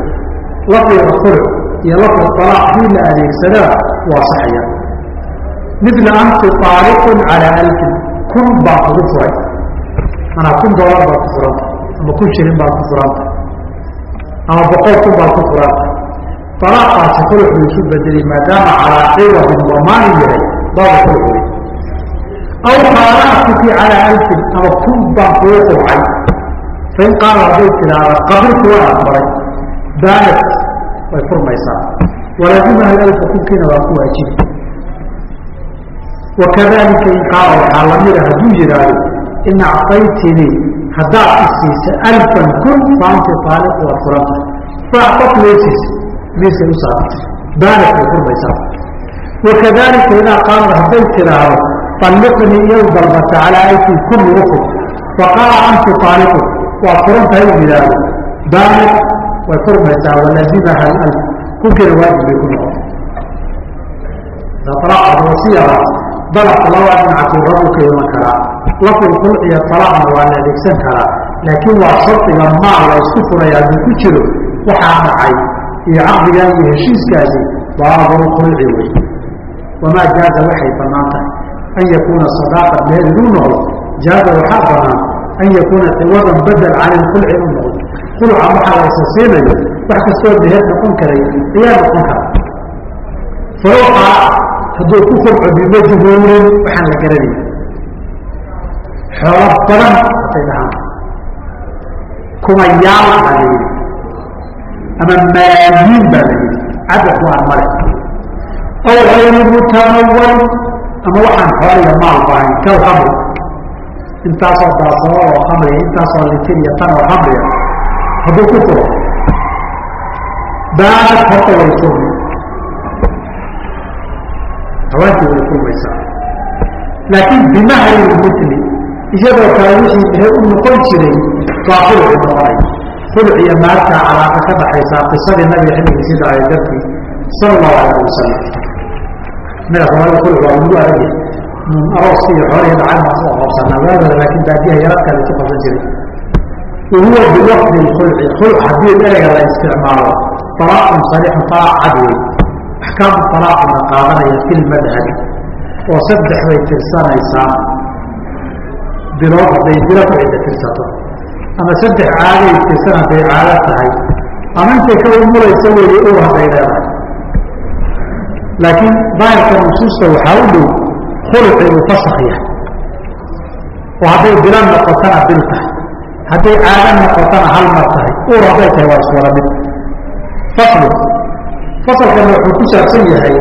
lafdiga khuluc iyo lafdi alaaq haddii la adeegsadana waa saxaya midla anti aaliqun calaa alfin kun baa kugu furay manaa kun doolar baad ku furanta ama kun shilin baad ku furanta ama boqol kun baad ku furanta alaaqaasi khuluc buu isu bedelay maadaama calaa ciwadin wamaani yahay baaba wey aw qaara'tuki calaa alfin ama kun baan kugu qurcay fain qaala hadday tidaahda qabiltu waan aqbalay baanat way furmaysaa walaazimaha alfa kunkiina waa ku waajibi wakadalika in qaala waxaa lamida hadduu yidhaahdo in actaytinii haddaad isiisa alfan kun faanti aaliq waad furanta faactat weysiis miisay u way furmaysaa wakadalika idaa qaalad hadday tidhaahdo alliqnii iyow dalbata calaa alfi kun fur faqaala anti aaliqu waad furantahay u yidhaahdo baanik way furmaysaa walaazimaha alf kunkiina waajib bay ku noqon wasiyada dalabka labaa dhinaca rabu ka iman karaa laful khulciya talaqna waa la adeegsan karaa. Laakiin waa shardiga maal la isku furay hadduu ku jiro waxaa dhacay iyo caqdigan iyo heshiiskaasi baabul khulci wey wamaa jaaza waxay bannaan tahay? An yakuuna sadaaqa meel inuu noqdo. Jaaza waxaa bannaan an yakuuna ciwadan bedel cani lkhulci inuu noqdo. Khulca waxaa la isa siinayo wax kastoo meher noqon karay ayaa noqon kara hadduu ku furco bimajhuulin waxaan la garanay xoolo badan hatay dhahaan kumayaal baa la yidhi. Ama malaayiin baa la yidhi. Cadad waan male aw hayru mutamawal ama waxaan xooliga maal bahayn kal khamri intaasoo daasabo oo khamriga intaasoo litir iyo tan oo khamriga hadduu ku furo baanad horta way furmi haweentii way furmaysaa laakiin bimahri lmili iyadoo kale wixii meher u noqon jiray baa khuluci noqonay khuluc iyo maagtaa calaaqa ka dhaxaysaa qisadii nabiga xilligiisii dhacay dartii sala allahu alayh wasalam naga soomaalida khuluc waa lagu aragya arooska iyo xoolihii dhacay maa soo hoobsanaa waagooda laakiin baadiyaha yaradka la isu qabsan jiray. Wa huwa biwaqti lkhulci khuluc haddii ereyga la isticmaalo talaaqun sariixun talaaq cad wey axkaamu talaaquna qaadanaya fi lmadhabi oo saddex bay tirsanaysaa. Bilood hadday bilo ku cidda tirsato. Ama saddex caaday tirsan hadday caado tahay. Ama intay ka umulaysa weeye ur hadday leedahay. Laakiin daahirka nusuusta waxaa u dhow khuluci uu fasak yahay oo hadday bilo noqotana bil tahay. Hadday caado noqotana hal mar tahay. Ur hadday tahay waa iswada mid. Faslu fasalkana wuxuu ku saabsan yahay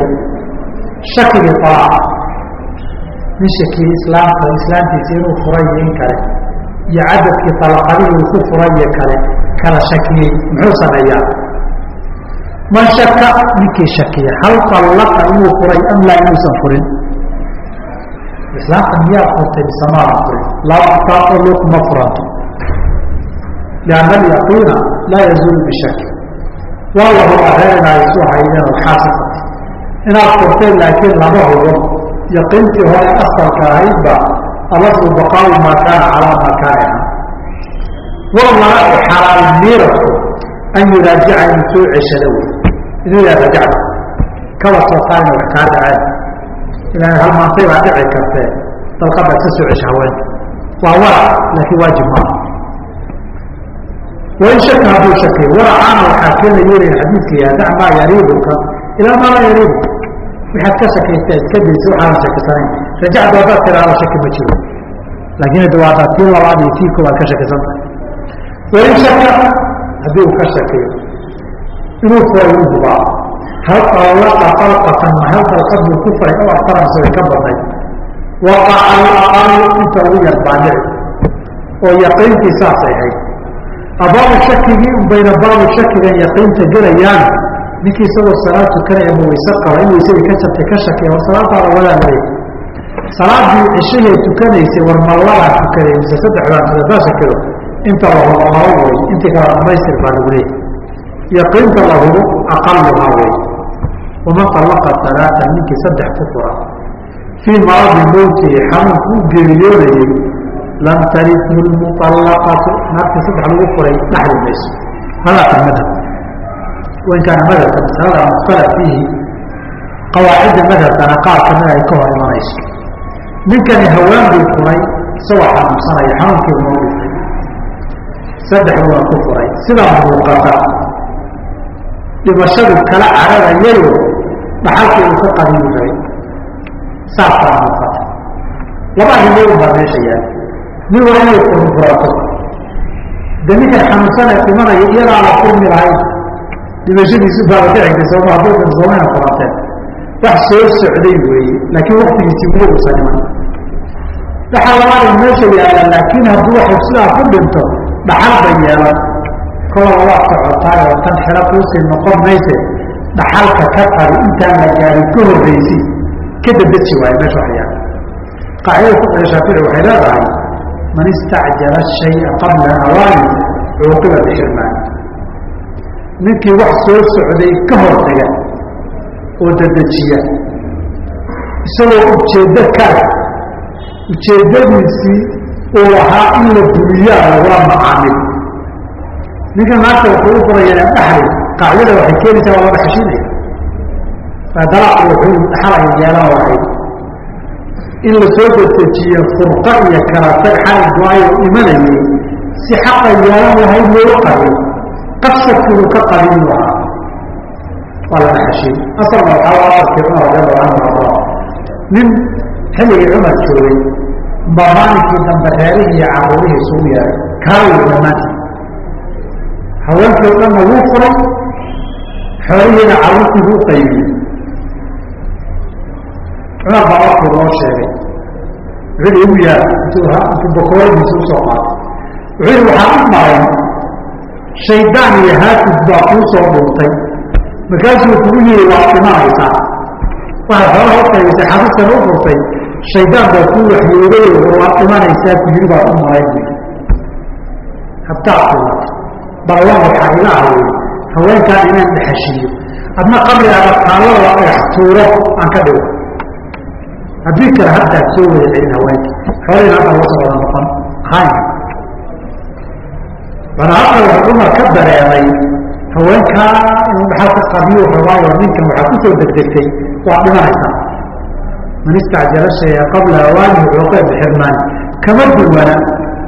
shakigii alaaqa nin shakiyey islaamka islaamtiisa inuu furay iyo in kale iyo cadadkii talaqadihii uu ku furay iyo kale kala shakiyey muxuu sameeyaa? Man shaka ninkii shakiya hal tallaqa inuu furay am laa inuusan furin? Islaamka miyaa furtay mise maadan furin laa taluq ma furanto lianna alyaqiina laa yazuulu bishaki waa la hubaa reer inaa isu haydeen oo xaasisata inaad furteen laakiin lama hubo yaqiintii hore asalka ahaydba alaslu baqaau maa kaana calaa maa kaana walaa xalaal miirasku an yuraajica inuu soo ceshado wey inuu yaa rajacta kaba soo saarina wax kaa dhaceen ilaan hal maantay baa dhici kartee dalqada iska soo cesha haweenta waa warac laakiin waajib maaha wain shaka hadduu shakiyo waracaana waxaa keenaya in xadiidka yaha dac maa yariibuka ilaa maa laa yariibu waxaad ka shakaysta iska daysa waxaadan shakisanayn rajacda haddaad tiraada shaki ma jiro laakiin hada waa haddaad tii labaad iyo tii koobaad ka shakisan tahay wain shaka haddii uu ka shakiyo inuu furay uu hubaa hal talaqa talqatan ma hal dalqad buu ku furay oo aktaramse way ka badnay waqaca alaqalu inta ugu yar baa dhici oo yaqiintii saasay ahayd abaabu shakigii un bayna baabu shakigan yaqiinta gelayaan ninkii isagoo salaad tukanaya ma wayse qaba in waysadii ka jabtay ka shakiya war salaadaada wadaa leey salaadii cishahay tukanaysay war malladaa tukaday mise saddex baan tukadaa shakido inta la hubo laba wey intii kala dhamaystir baa lagu leeyay yaqiinta la hubo aqaluhaa wey waman talaqa alaatan ninkii saddex ku fura fii maradi mowtihi xanuunku u geeriyoonayey lam tarihu lmuallaqatu naagtii saddex lagu furay dhaxli mayso hadaaka madhab wain kaana madhabka masalada mukhtalaf fiihi qawaacidda madhabkana qaar ay ka hor imanayso ninkani hawaan buu furay isagoo xanuunsanaya xanuunkii noo dhintay saddex waa ku furay sidaa muuqata dhimashadu kala cararayayo dhaxalkii uu ka qadiyu rabay saasaa muuqata laba arrimood baa meesha yaal mid waa inay furfurato de ninkan xanuunsanee dhimanaya iyadaa la furmi lahayd dhimashadiisu baaba ka xigtay sooma hadduu dhinsoomana qoranteen wax soo socday weeye laakiin waktigiisii weli uusan iman waxaa labaada meesha yaalla laakiin hadduu waxay sidaa ku dhinto dhaxal bay yeelan. Kolaba waa socotaayoo tan xero kuusii noqon mayse dhaxalka ka qari intaan la gaarin ka horraysi ka dadeji waayo meesha wax yaalla qaacidada fiqhiga shaafici waxay leedahay man istacjala shaya qabla awaani cuuqiba bixirmaan ninkii wax soo socday ka hortaga oo dadejiya isagoo ujeeddo kale ujeeddadiisii uu lahaa in la duliyaa lagula macaamil. Ninka maanta wuxuu u furayaa dhaxli qaacidada waxay keenaysaa waa la dhaxashiinaya dalaaqu wuxuu dhaxalay yeelan lahayd in la soo dedejiyo furqa iyo kala tag xalay go'ayo imanayay si xaqa yeelan lahayd looga qariyo qasadkiinu ka qarin lahaa waa la dhaxashiin asalna waxaa waa arkay cumar radiallahu canhu arda nin xilligii cumar joogay baa maalinkii dambe reerihii iyo caruurihii isugu yeeray kaalayo dhammaantii haweenkii o dhanna wuu furay xoolihiina carruurtiibu u qaybiyey cumar baa markuu noo sheegay wuxuu igu yaal intuu bakooradiisa u soo qaatay wuxuu yihi waxaan u maray shaydaan iyo haafid baa kuu soo dhuntay markaasuu kugu yihi waa dhimanaysaa waxaad xoolaha u qaybisay xasuustana u furtay shaydaan baa kuu waxyooday waa dhimanaysaa ku yiri baad u maray bu habtaad dhimato ballan waxaa ila ahwey haweenkaan inaan dhaxashiiyo adna qabri aga taallada dhagax tuuro aan ka dhigo haddii kale haddaad soo wada celin haweenka xoolihina hadda uga soo wada noqon. Hayn bana wuxuu cumar ka dareemay haweenkaa inuu dhaxal ka qabiyo rabaayo ninkan waxaa ku soo degdegtay waa dhimanaysaa man istacjala shaya qabla awaanihi cuuqee bixirmaani kama duwana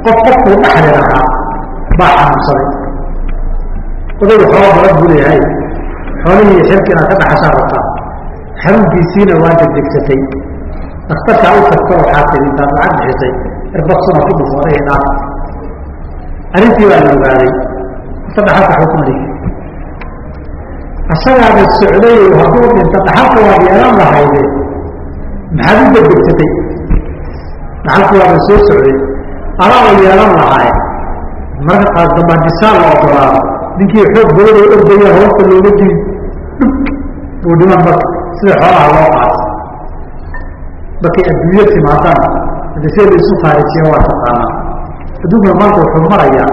qof qofkuu dhaxli lahaa baa xanuunsaday. Odaygu xoola badan buu leeyahay. Xoolihii xilka inaad ka dhaxashaa rabtaa xanuunkiisiina waa degdegsatay daktarkaa u tagto waxaa tiri intaad lacag bixisay irbasuna ku dhufo odayga dhaaf arrintii baa la ogaaday. Inta dhaxalka xukuma dhigi asagaaba socday hadduu dhinta dhaxalka waad yeelan lahayde maxaad u degdegsatay dhaxalka waaba soo socday. Adaaba yeelan lahaaye marka qaas dambaandisaan la ogolaado ninkii xoog badada ordaya hoosta looga diid dhub buu dhiman marka sida xoolaha loo qaato markay adduunyo timaadaan hadi sida laisu khaarijiya waa taqaanaa adduunka maanta wuxuu marayaa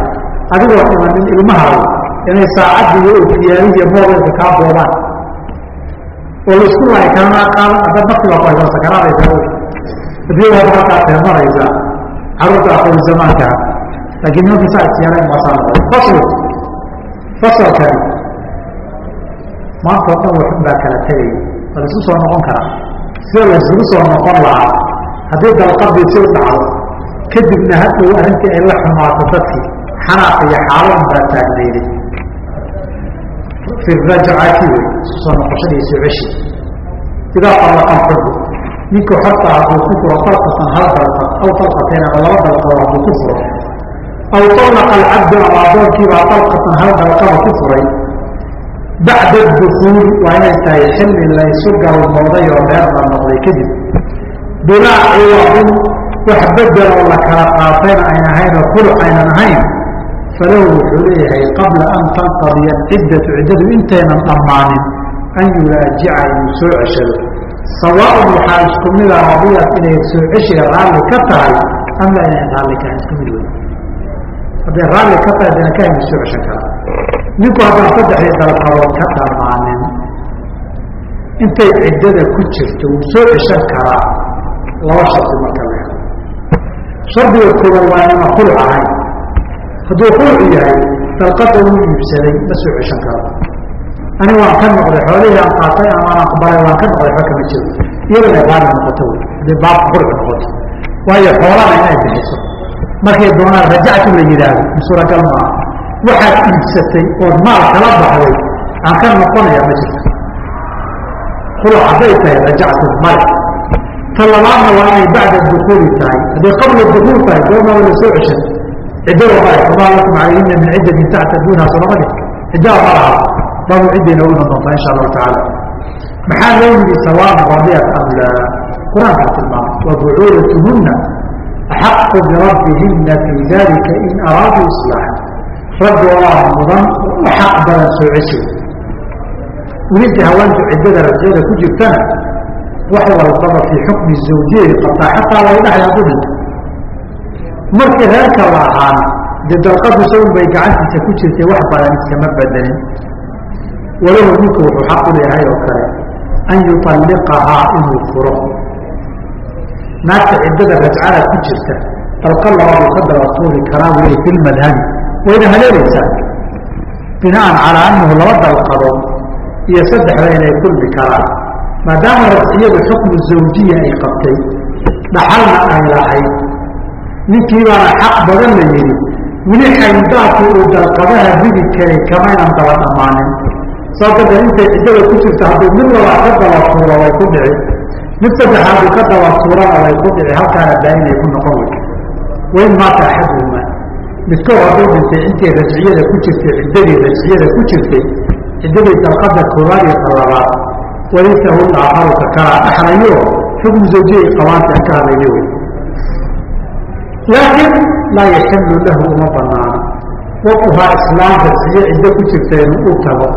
adigoo dhimanin ilmahaada inay saacaddi iyo okiyaalihiiyo mobilka kaa boobaan oo la isku lahay kalmaa qaal hadda nafti baa ku haysan sakaraadaysa adduunyada hadda halkaa teemanaysaa carruurta aqoon zamaanka laakiin nimankii saa isyeelayn baa saa noqday faslu fasalkani maanta o dhan waxun baa kala tegaya waa la isku soo noqon karaa sida la isugu soo noqon lahaa haddii dalqadii si u dhacdo kadibna hadhow arrintii ay la xumaato dadkii xanaaq iyo xaalan baa taagnayday fi wey soo noqoshadii soo ceshi idaa talaqa alxubu ninku xorta hadduu ku furo dalqatan hal dalqad aw dalqateen ama laba dalqadood hadduu ku furo. Aw طalaqa alcabdu ama adoonkiibaa dalqatan hal dalqada ku furay bacda dukuuli waa inay tahay xilli laysu galmooday oo reer la noqday kadib bilaa ciwadin wax bedel oo la kala qaatayna ayna ahayn oo khuluc aynan ahayn falahu wuxuu leeyahay qabla an tanqadiya ciddatu ciddadu intaynan dhammaanin an yuraajica inuu soo ceshado sawaaun waxaa isku mida radiyat inay soo ceshiga raalli ka tahay ama inayn raalli kahan isku mid wey hadday raalli ka tahay dana kahaynu soo ceshan karaa ninku haddaan saddexdii dalqadood ka dhammaanin intay ciddada ku jirto wuu soo ceshan karaa. Laba shardi marka helo. Shardiga koobaad waa inaan khuluc ahayn hadduu khuluc yahay dalqada uu iibsaday ma soo ceshan karo. Ani waan ka noqday xoolihii aan qaatay amaan aqbalay waan ka noqday xog kama jiro. Iyadana raali noqoto wy haddii baabka khuluc noqoto. Waayo xoolana inay bixiso. Markay doonaan rajactu la yidhaahdo. Suuragal maaha waxaad iibsatay ood maal kala baxday aan ka noqonaya ma jirto khuluc hadday tahay rajactu male ta labaadna waa inay bacda dukuuli tahay. Hadday qabla dukuul tahay goormaba la soo ceshan ciddada male wamaa lakum calayhina min ciddatin tactaduunaha solamadi ciddada ma laha baabu ciddayna iman doontaa insha allahu tacaala. Maxaa loo yidhi sawaan radiyat am laa qur'aankaa tilmaamay wa bucuulatuhunna axaqu birabbihina fii dalika in araaduu islaaxa raggoodaa mudan u xaq badan soo ceshay wilinta haweentu ciddada rajada ku jirtana wax walbaba fii xukmi zawjiyeedi qabtaa xataa way dhahay hadduu dhinto markii reerka la ahaana dee dalqadu sagun bay gacantiisa ku jirtay wax badan iskama bedelin. Walahu ninku wuxuu xaq u leeyahay oo kale an yutalliqahaa inuu furo. Naagta ciddada rajcada ku jirta dalqa labaadu ka daba tuuri karaa weli fi lmadhani wayna haleelaysaa binaan calaa annahu laba dalqadood iyo saddexda inay kulmi karaan. Maadaama rajciyadu xukmu zawjiya ay qabtay dhaxalna ay lahayd. Ninkii baana xaq badan la yidhi weli xayndaadku uu dalqadaha ridi karay kamaynan daba dhammaanin. Saa darteed intay ciddada ku jirta hadduu mid labaa ka daba tuuro way ku dhici mid saddexaadu ka daba tuurana way ku dhici halkaana daa'inay ku noqon wey wain maata axaduhuma midkood hadduu dhintay intay rajciyada ku jirtay ciddadii rajciyada ku jirtay ciddadii dalqada koowaad iyo talabaad warisahu aakharu ka kalaa dhaxlayo xukmu zawjiyay qabaanta ka hadlayo wey. Laakiin laa yaxilu lahu uma banaano waquhaa islaam rajciye ciddo ku jirta inuu u tago.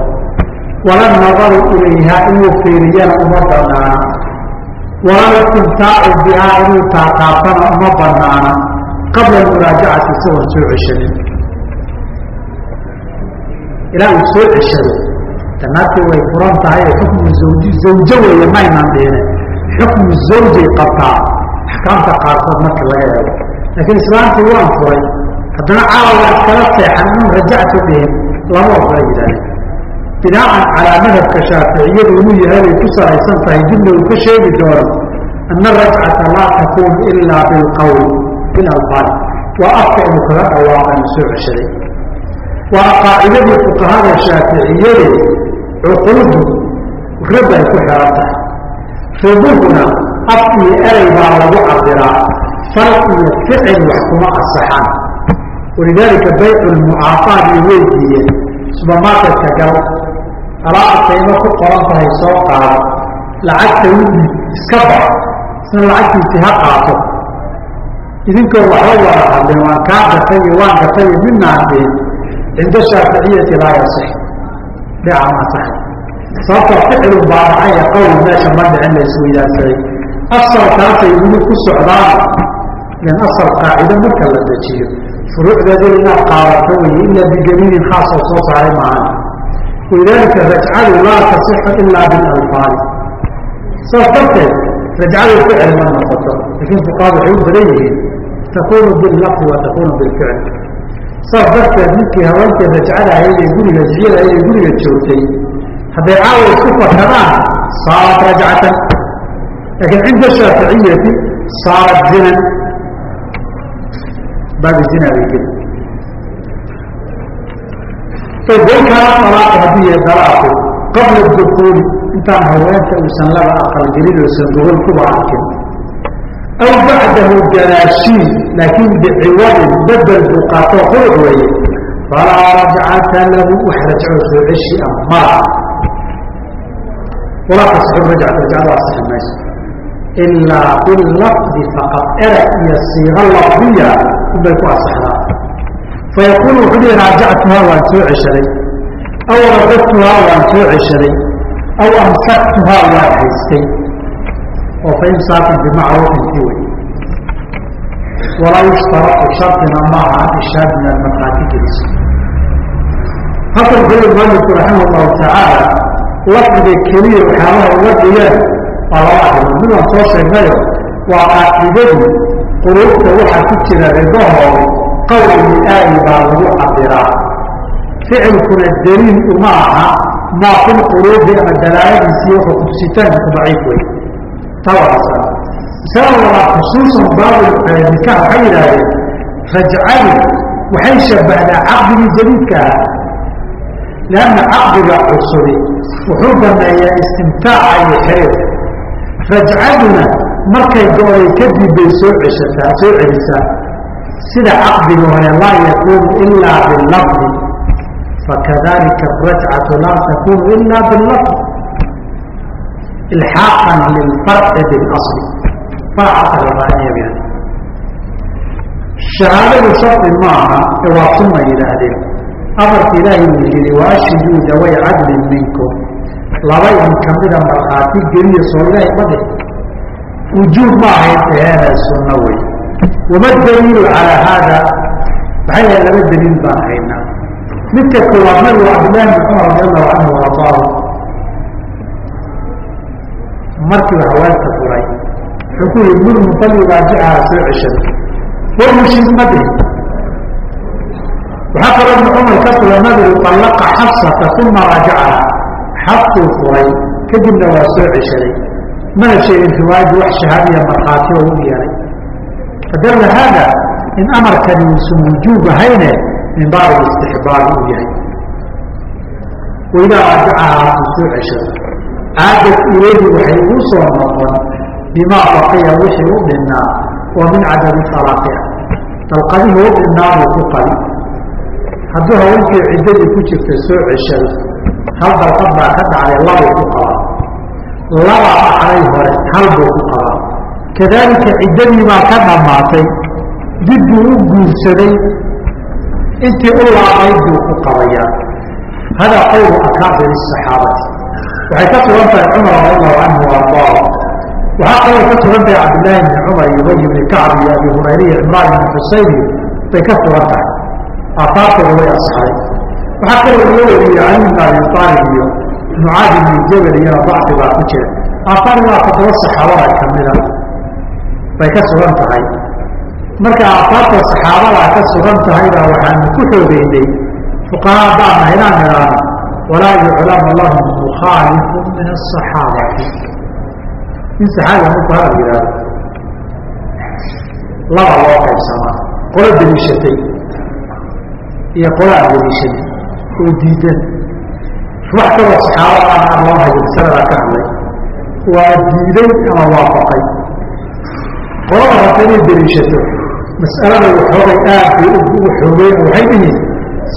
Wala nadaru ilayhaa inuu fiiriyana uma banaana wala istimtaacu bihaa inuu taataabtana uma banaana qabla muraajacati isagoon soo ceshanin ilaa uu soo ceshado. Tanaati way furan tahay oo xukmu zawji zawjo weeye maynan dhihine xukmu zawjay qabtaa axkaamta qaarkood marka laga eego. Laakiin islaamtii waan furay. Haddana caawa iskala seexan inuu rajactu dhihin lama ogola yidhaahde binaan calaa madhabka shaaficiyadu inuu yahay bay ku salaysan tahay dibna uu ka sheegi doono ana rajcata laa takuunu ilaa bilqawl bilalfaad waa afka inuu kaga dhawaaqa inuu soo ceshaday waa qaacidadii fuqahada shaaficiyade cuquudu rib ay ku xiran tahay ribuhna af iyo erey baa lagu cabiraa fal iyo ficil wax kuma asaxaan walidaalika baycu lmucaaqaad iyo weydiiyeen subermarketka gal alaabta qiimo ku qoran tahay soo qaado lacagta u iska bax isna lacagtiisii ha qaato idinkoo waxba wada hadleen waan kaa gatay iyo waan gatay iyo midnaan dhihin cinda shaaficiyati laa yasix. Beeca ma asaxay sababtoo ficilun baa dhacaya qowl meesha ma dhicin la isweydaarsaday asalkaasay weli ku socdaan lan asal qaacido marka la dejiyo. Furuucdeeda inaad qaadato weye ilaa bidaliilin khaas oo soo saaray maahan. Walidaalika rajcadu laa tasixu ilaa bilalfaadi saas darteed rajcadu ficil ma noqoto laakiin fuqahadu waxay u badan yihiin takunu billafdi wa takunu bilficl saas darteed ninkii haweenkii rajcada ahayd ee guriga ahayd ee guriga joogtay hadday caawa isku fakadaan saarat rajcatan. Laakiin cinda shaaficiyati saarat zinan. Baabi zina bay geli waykana alaaq haddii dalaaqu qabla dukuuli intaan haweenta uusan laba aqalgelin oosan gogol kuba arkin aw bacdahu galaashiin laakiin biciwadin bedel buu qaatoo quruc weeye falaa rajcata lahu wax rajco soo ceshi ah mala walaa tasixu rajcatu rajcadu asixi mayso ilaa bilafdi faqad ereg iyo siiqa lafdiya unbay ku asaxdaa fayaquulu wuxuu lihi raajactuhaa waan soo ceshaday aw radadtuhaa waan soo ceshaday aw amsaktuhaa waan haystay oo fa imsaakun bimacruufin sii wey walaa yushtaratu shardina maaha ishaad min almarkaati geliso. Halkan wuxuu mualifku raximah allahu tacaala lafdiga keliya waxyaabaha uga dhigeen waa laba arrimood mid waan soo sheegnayo waa qaacidadii quluubta waxaa ku jira ridahooda qowl liaayi baa lagu cabiraa. Ficilkuna daliil uma aha maa fi lquluubi ama dalaayadiisii wuxuu kutusitaanku daciif wey khusuusan baabu nikax waxay yidhaahdeen rajcadu waxay shabbahdaa caqdigii jadiidka ah lianna caqdiga cusubi wuxuu baneeyaa istimtaaca iyo xiriirka rajcaduna markay go-day kadib bay soo ceshataa soo celisaa sida caqdiga hore laa yakuunu ilaa bilafdi fakadalika arajcatu laa takunu ila bilafd ilxaaqan lilfarci bilasli farca asalbaaniyabia shahaadadu shardi maaha ee waa sunna yidhaahdeen amarka ilaahay uu yidhi waashhiduu daway cadlin minkum laba idin kamida markhaati geliya soo ilaahay ma dhih wujuub ma ahayn eheena sunno wey wama daliilu calaa haada maxay yahay laba daliil baan haynaa midka koowaad nabigu cabdillahi bin cumar radi allahu canhu waardaahu markiiba haweenta furay. Wuxuu ku yihi murmu falyuraajicaha soo ceshada wamushid ma dhihin waxaa kaloo ibnu cumar ka sugan nabigu allaqa xafsata uma raajacaha xaftuu furay kadibna waa soo ceshaday. Mana sheegin riwaayaddu wax shahaadiya markhaati oo u yeelay. Fadalla haada in amarkani uusan wujuub ahayne min baabi istixbaabi uu yahay. Waidaa raajacaha hadduu soo ceshado caadad ilayhi waxay uu soo noqon bimaa baqiya wixii u dhinnaa oo min cadadi talaaqiha dalqadihii u dhinnaa buu ku qali hadduu haweenkii ciddadii ku jirta soo ceshado hal dalqad baa ka dhacday labuu ku qabaa. Laba dhacday hore hal buu ku qabaa. Kadaalika ciddadii baa ka dhammaatay dib buu u guursaday intii u laabay buu ku qabayaa. Hada qowlu akaabir saxaabati waxay ka sugan tahay cumar radi allahu canhu ardaa waxaa kaloo ka sugan tahay cabdillaahi bni cumar iyo ubay bni kacb iyo abi hurayra iyo cimraan ibni xuseyn bay ka sugan tahay aafaartooda way asaxday waxaa kaloo loo wariyey cali bn abi aalib iyo mucaad ibni jabal iyona dacfi baa ku jira. Aafaar waa toddoba saxaabada kamida bay ka sugan tahay marka aafaarta saxaabadaa ka sugan tahayba waxaanu ku xoogeynay fuqahaa baana inaan idhaano walaa yuclamu lahum mukhaalifu min asaxaabati in saxaabiga marku hadal yidhaahdo laba loo qaybsamaa qolo deliishatay iyo qolo aan oo diidan wax kaloo saxaabada aan aan loo masaladaa ka hadlay waa diiday ama waafaqay qolada rabta inay deliishato mas'alada waxoogay aad bay u xoogeen waxay dhihiin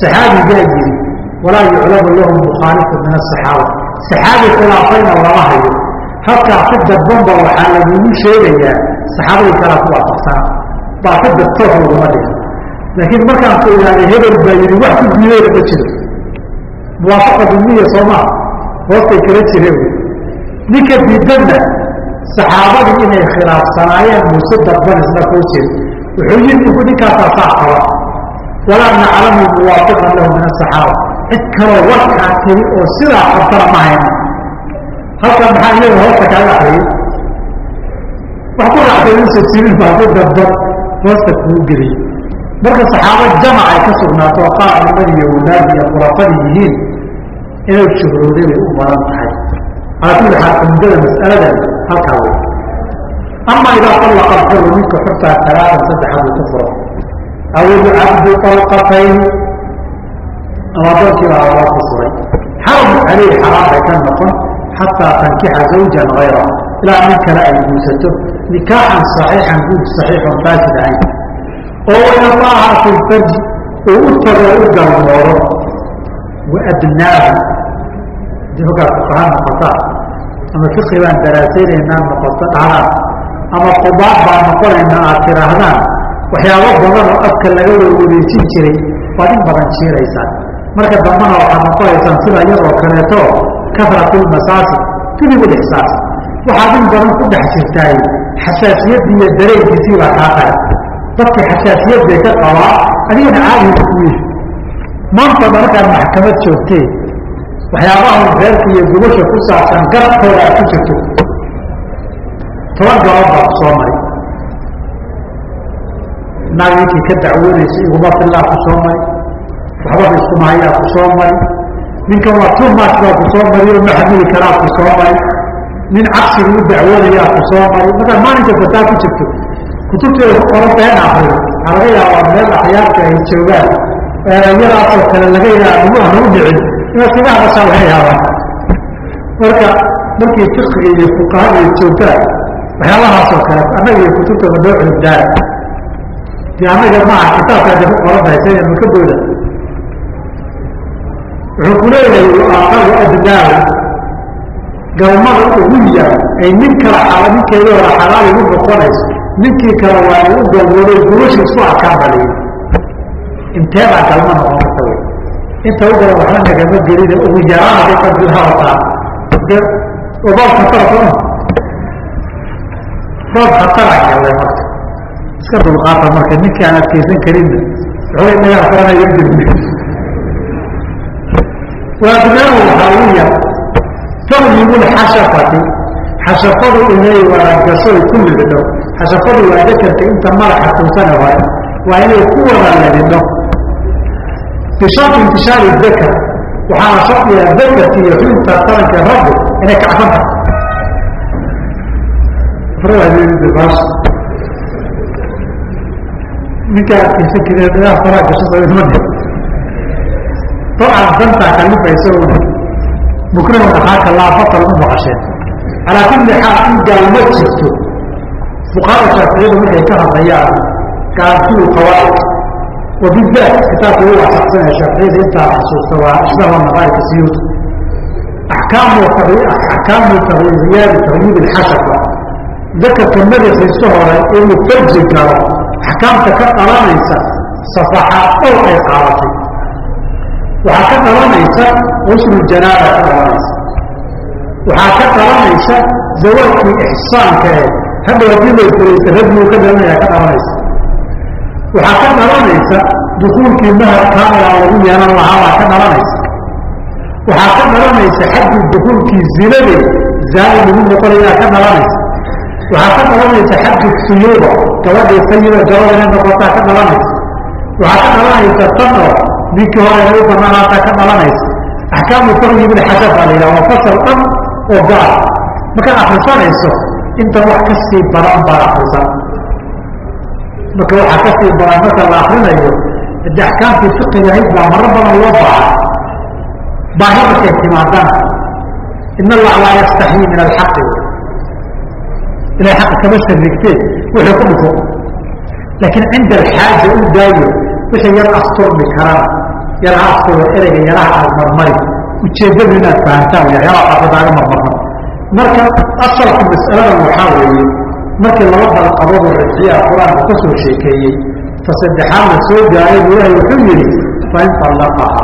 saxaabigaa yiri walaa yuclamu lahu mukhaalifu min asaxaaba saxaabi khilaafayna lama hayo. Halkaa si dadbanba waxaa lagugu sheegayaa saxaabadii kalaa ku waafaqsana baa si dadtoos laguma dhihin laakiin markaan ku ihahday hebel baa yidhi wax ku diidayna ma jiro. Muwaafaqa duniya soomaa hoostay kala jireen ninka diidanna saxaabadii inay khilaafsanaayeen muuse dadban kuu jiri. Wuxuu yidhi ku ninkaasaa saa qaba. Walaa naclamu muwaafiqan lahu min asaxaaba cid kaloo warkaa tiri oo sidaa qabtana ma hayno halkan maxaa iyaga hoosta kaaga akriyay wax ku raacday uusa jirin baa ku dadban hoosta kuu geliyey marka saxaaba jamac ay ka sugnaato qaar niman iyo wadaad iyo khulafada yihiin inay shuhrooday u badan tahay. Calaa kulli xaal mas'aladan halkaa wey ama idaa allaqa alxuru ninka xurtaa talaatan saddexaad ku furo. Aw ilcabdu talqatayn ama adoonkii baa loo ku furay xaramu caleyhi xaraam bay ka noqon xataa tankixa zawjan hayra ilaa nin kale ay guursato nikaaxan saxiixan guud saxiixon faasid ahayn oo wayataaha fi uu u tago u galmoodo waadnaahu haddii markaa fuqaha noqotaa ama fiqi baan daraasaynayna noqoto dhahdaan ama qubaad baan noqonayna aad tiraahdaan waxyaabo badan oo afka laga warwareejin jiray waad in badan jiiraysaan marka dambana waxaad noqonaysaan sida iyadoo kaleeto kasrat lmasaasi tulib lixsaas waxaad in badan ku dhex jirtaay xasaasiyaddii iyo dareenkiisii baa kaa qara dadka xasaasiyad bay ka qabaa adigana caadiga ku yihi. Maanta markaad maxkamad joogtee waxyaabaha reerka iyo gubasha ku saabsan garabkooda aad ku jirto toban gabood baa ku soo maray. Naag ninkii ka dacwoonaysa iguma filaa ku soo mari waxbaba iskumahayaa ku soo mari ninkan waa tumaas baa ku soo mari ma xamili karaa ku soo mari nin cabsiga u dacwoonayaa ku soo mari markaad maalinka bataa ku jirto kutubteeda ku qoran been akriyo waxaa laga yaabaa meel axyaarta ay joogaan erayadaasoo kale laga yaaba lagu ahna u dhicin. Inaad kaga hadashaa laga yaabaa. Marka markii fiqiga iyo fuqahada ay joogtaan waxyaabahaasoo kale annaga iyo kutubtooda loo culubdaara de annaga maaha kitaabkaada ku qoran tahay saynu ka booda wuxuu ku leeyahay aqalu adnaahu galmada ugu yar ay nin xala ninkeedii hore xalaal igu noqonayso ninkii kale waa u galmooday gurashii isku arkaan baliyo inteebaa galma noqon karta wey? Inta u badan waxba nagama gelin ugu yaraan haday qabilahawataa de obaal khatara soo roob khatara galay marka. Iska dulqaata marka ninkii aan adkaysan karinna. Waxooy nagaa faranayo jirmi waadnaahu waxaa ugu yar tawyibu lxashafati xashafadu inay waraagaso ay ku libidho xashafadu waa dakarka inta madaxa tuusane hore waa inay ku wada libidho bisharti intishaari dakar waxaana shardiga dakarka iyo xubinta taranka raggu inay kacsan tahay. Ninka adkaysan karin dagaa faraa gasho imad dabcan dantaa kalifaysa una bukrahun akaaka laafatal u maqasheen calaa kulli xaal in gaalma jirto fuqaada shaaficiyadu waxay ka hadlayaan gaantuu qawaa'id wabidaat kitaabka ugu wasaxsan ee shaaficiyada intaa xasuusta waa ishbaha naqaa'ika siyuud axkaamu axkaamu tagyiyaadi tagyiib ilxashafa dakarka madaxiisa hore inuu farji galo axkaamta ka dhalanaysa safaxaad dhowr ay qaadatay waxaa ka dhalanaysa usru janaaba ka dhalanaysa waxaa ka dhalanaysa zawaadkii ixsaanka ee hadhow haddii la isdaraysa radmigu ka dhalanaya ka dhalanaysa waxaa ka dhalanaysa dukuulkii mahar kaamila lagu yeelan lahaabaa ka dhalanaysa waxaa ka dhalanaysa xaggii dukuulkii zinade zaali lagu noqonayaa ka dhalanaysa waxaa ka dhalanaysa xaggi suyuuba gabadhii sayiba gabada inay noqotaa ka dhalanaysa waxaa ka dhalanaysa tan oo ninkii hore u banaanaataa ka dhalanaysa axkaamu tagyiib ilxasab baa la yidhaha waa fasal dhan oo gaar. Markaad akrisanayso inta wax ka sii badan baad marka waxaa ka sii marka la akrinayo haddii axkaamtii fiqiga ahayd baa maro badan loo baaha baahi markay timaadana in allah laa yastaxyii min alxaqi. Ilahay xaqa kama sarrigteen wuxuu ku dhufo laakiin cinda alxaaja u daayo wixii yar asturmi karana yaraha asturo ereyga yaraha aad marmari. Ujeeddadu inaad fahantaan waxyaaba qaadadaaga marmarno marka asalka mas'aladan waxaa weeye markii laba dalqadood oo rajciyaa qur'aanku ka soo sheekeeyey ta saddexaad la soo gaaray buu ilaahay wuxuu yidhi fain طallaqaha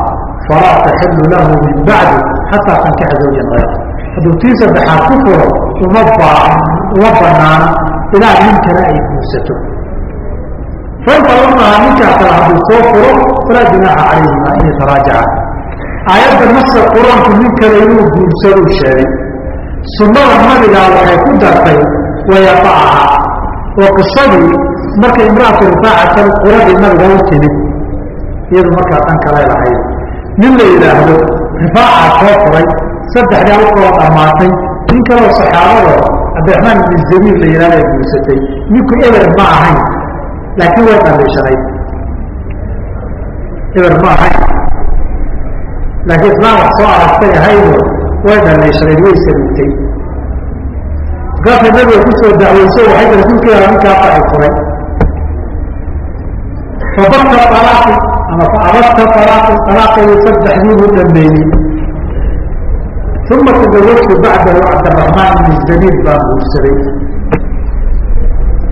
falaa taxilu lahu min bacdi xataa tankixa zawjan hayra hadduu tii saddexaad ku furo uma baa uma banaana ilaa nin kale ay guursato طallaqaha ninkaa kale hadduu soo furo falaa junaaxa calayhima in yataraajaca aayadda nasa qur'aanku nin kale inuu guursaduu sheegay. Sunnada nabigaa waxay ku dartay wayaqacaha oo qisadii markay imraatu rifaacatan quradii nabiga u timid iyadu markaa dhan kale lahayd. Nin la yidhaahdo rifaacaa soo furay saddexdaa u kala dhammaatay nin kaleo saxaabado cabdiraxmaan ibn zabiir laakiin way dhalishaday eber ma ahayn laakiin islaan wax soo aragtay ahaydo way dhaliishaday way saluugtay markaasay nabiga ku soo dacweyso waxay rasuulkeeda ninkaa faci furay fabata alaaqi ama faabata alaaqi alaaqeedii saddexdii buu dhameeyey uma tazawajtu bacdahu cabdiraxmaan ibn zabiir baa guursaday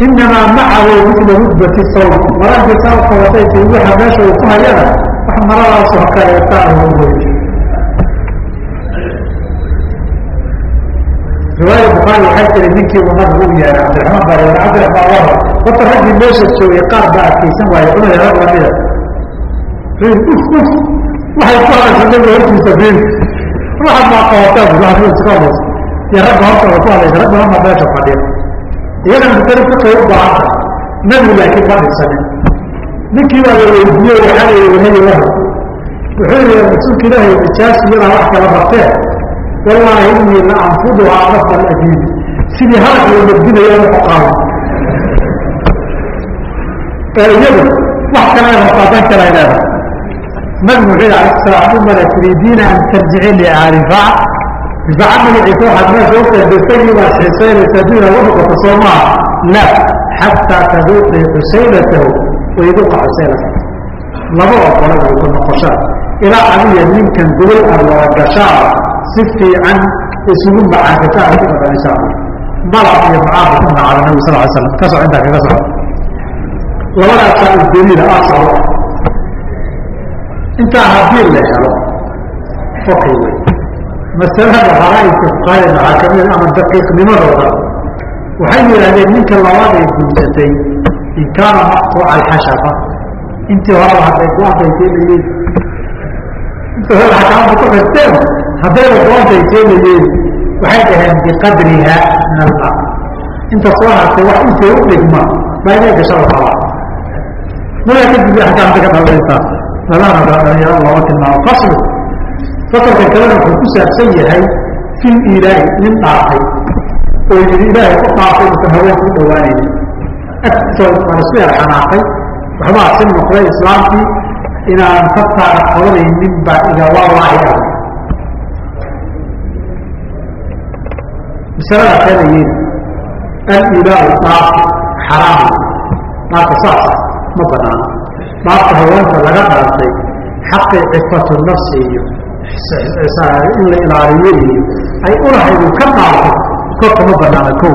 inamaa macahu midla hudbati sawm maragii saa ukabataysa waxa meesha uu ku hayana wax maradaasoo kaleeta riwaaya bukhaari waxay tiri ninkiibu nabigu u yeehay cabdiraxmaan baa yii cabdiraxmaan wara horta raggii meesha joogay qaar baa adkaysan waaye cunaya rag lamida riin uf uf waxay ku hadaysa nabiga hortiisa riin waxaad maa qabataan bu waxaad iska hadlaysa iyo ragga hortooda ku hadlaysa rag badan baa meesha fadhiya iyagana fikay u baahanta nabigu laakiin ma dhisanin ninkii baa la weydiiyey waxaa la yihi lahu wuxuu yihi rasuulka ilaahay nijaas wax kala barteen wallaahi inii la anfuduhaa nafsa aladiid sidii halak loo nabdinaya u qaado ee iyadu wax kale rabtaa dan kale leedahay nabigu wuxuu yihi alayh salaam umana turiidiina an tarjici liaali rifaaca magaciisa waxaad meesha u baad xiisaynaysaa duuna u noqoto soo maaha la xataa taduuqii xusaynatahu wayduuqa xusaynata laba oo qolada ku noqoshaa ilaa adiga ninkan gobol aad wada gashaan si fiican isugu macaankataan ku dhaqanisaan malab iyo macaanka ku magacaaba nabi sal ly slam ka soco intaa kaga soco labadaasaa u daliila asal intaa haddii la helo okay wey masalada haraaidka fuqahaada waxaa ka mid ama daqiiqnimadooda. Waxay yidhahdeen ninka labaday guursatay in kaana maqtuuca alxashafa. Intii horeba hadday go-antay keenayeen intii hore axkaamta ku xirteen haddayba go-antay keenayeen waxay dhaheen biqadriha min alma inta soo hartay wax intay u dhigma baa inay gasha la rabaa markaa kadib axkaamta ka dhalanaysaa lalana looga tilmaamo faslu fasalka kalena wuxuu ku saabsan yahay fil ilaahi nin dhaafay. Oo yidhi ilaahay ku dhaafay usan haweenka u dhawaanaynin agtood waan isku yar xanaaqay. Waxbaa si noqday islaamkii inaan fartaada qabanaynin baa iga wallaahi ah. Masalada keenayeen alilaahu dhaafi xaraam dhaafka saasa ma banaano. Dhaafka haweenta laga dhaartay xaqii cifatu nafsi iyo in la ilaaliyo iyo ay ulahaydu ka dhaarto korka ma banaana ko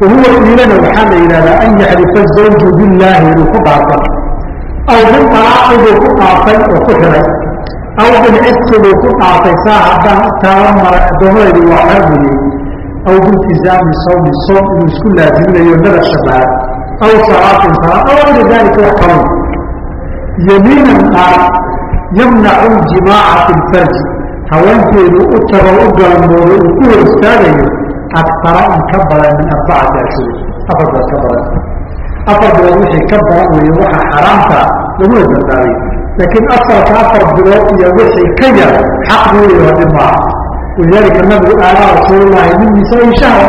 wahuwa iilana waxaa la yidhahdaa an yaxlifa zawju billaahi inuu ku dhaarto aw bilalaaqibuu ku dhaartay oo ku xiray. Aw bilcidqibuu ku dhaartay saa haddaan taaban maray addoommadaydu waa xarbuyey aw biltizaami sawmi soom inuu isku laaziminayo nadar shabaha aw salaatin salaad aw ayra daalika wax kalon yamiinan qaar yamnacu ljimaaca fi lfarji haweenkeedu u tago u galmoodo uu ku hor istaagayo akara in ka badan min arbacati ashhur afar bilood ka badan afar bilood wixii ka badan weeye waxa xaraamta laguna dambaabay laakiin asalka afar bilood iyo wixii ka yar xaq buu leeyahay dhib maaha walidaalika nabigu aadaa rasuulullahi min nisaai shahra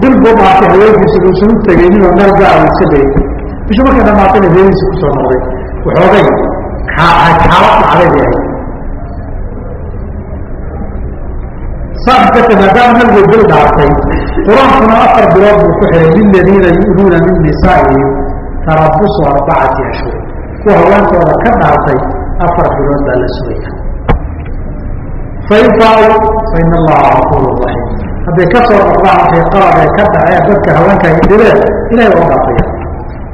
bil buu dhaafay haweenkiisa uusan u tegaynin oo meel gaara iska dayay bishu markay dhamaatayna haweenkiisa ku soo noqday. Waxoogay xaalad dhacday bay ahayd saas darteed bil dhaartay qur'aankuna afar bilood buu ku xihay liladiina yu'luuna min nisaa'ihim tarabusu arbacati ashhur kuwa haweenkooda ka dhaartay afar bilood baa la sugaya fain faalu fain allaha gafuuru raxiim hadday ka soo noqdaan waxay qalad ay ka dhaceen dadka haweenka ay dhileen ilahay waa dhaafaya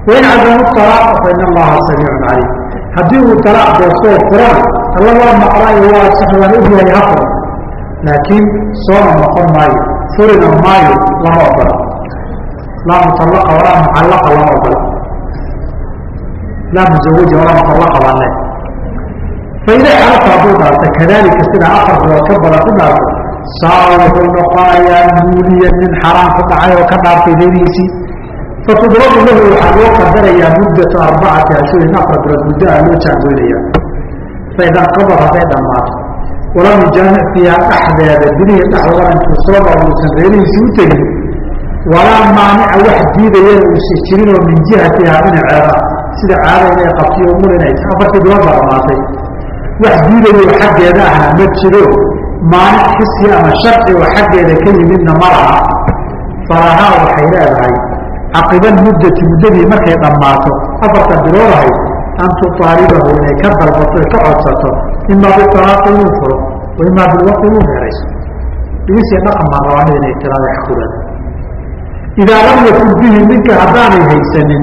wain cadamu talaaqa fain allaha samiicun caliim haddii uu talaaq doostoo furan alla waa maqlaayo waa sax waan ogyahay ha furan laakiin soona noqon maayo furina maayo lama ogola laa mutallaqa walaa mucallaqa lama ogola laa muzawaja walaa mutallaqa baan le faidaa xalata hadduu dhaarta kadalika sidaa afar bilood ka badan ku dhaarto saara wuxuu noqonayaa muuliyan nin xaraam ku dhacay oo ka dhaartay reerihiisii fatudrabu lahu waxaa loo qadarayaa muddatu arbacati ashhurin afar bilood muddo a loo jaangoynaya faidaa qabad hadday dhammaato walam yujaamic fiiha dhexdeeda bilihii dhexdooda intuu soo dhao uusan reerihiisii u tegin walaa maanica wax diidayana uusa jirin oo min jihatihaa dhinaceeda sida caada inay qabtiyo umur inay ta afartii bilood baa dhamaatay. Wax diidayo xaggeeda ahna ma jiro maanic xisi ama sharci oo xaggeeda ka yimidna ma laha. Falahaa waxay leedahay caqiba muddati muddadii markay dhammaato afarta bilood ahayd an tuaalibahu inay ka dalbato ka codsato imaa bitalaaqi inuu furo wa imaa bilwaqti inuu heerayso dhigisii dhaqan baan rabaa mid inay tiraada xakulan idaa lam yakun bihi ninka haddaanay haysanin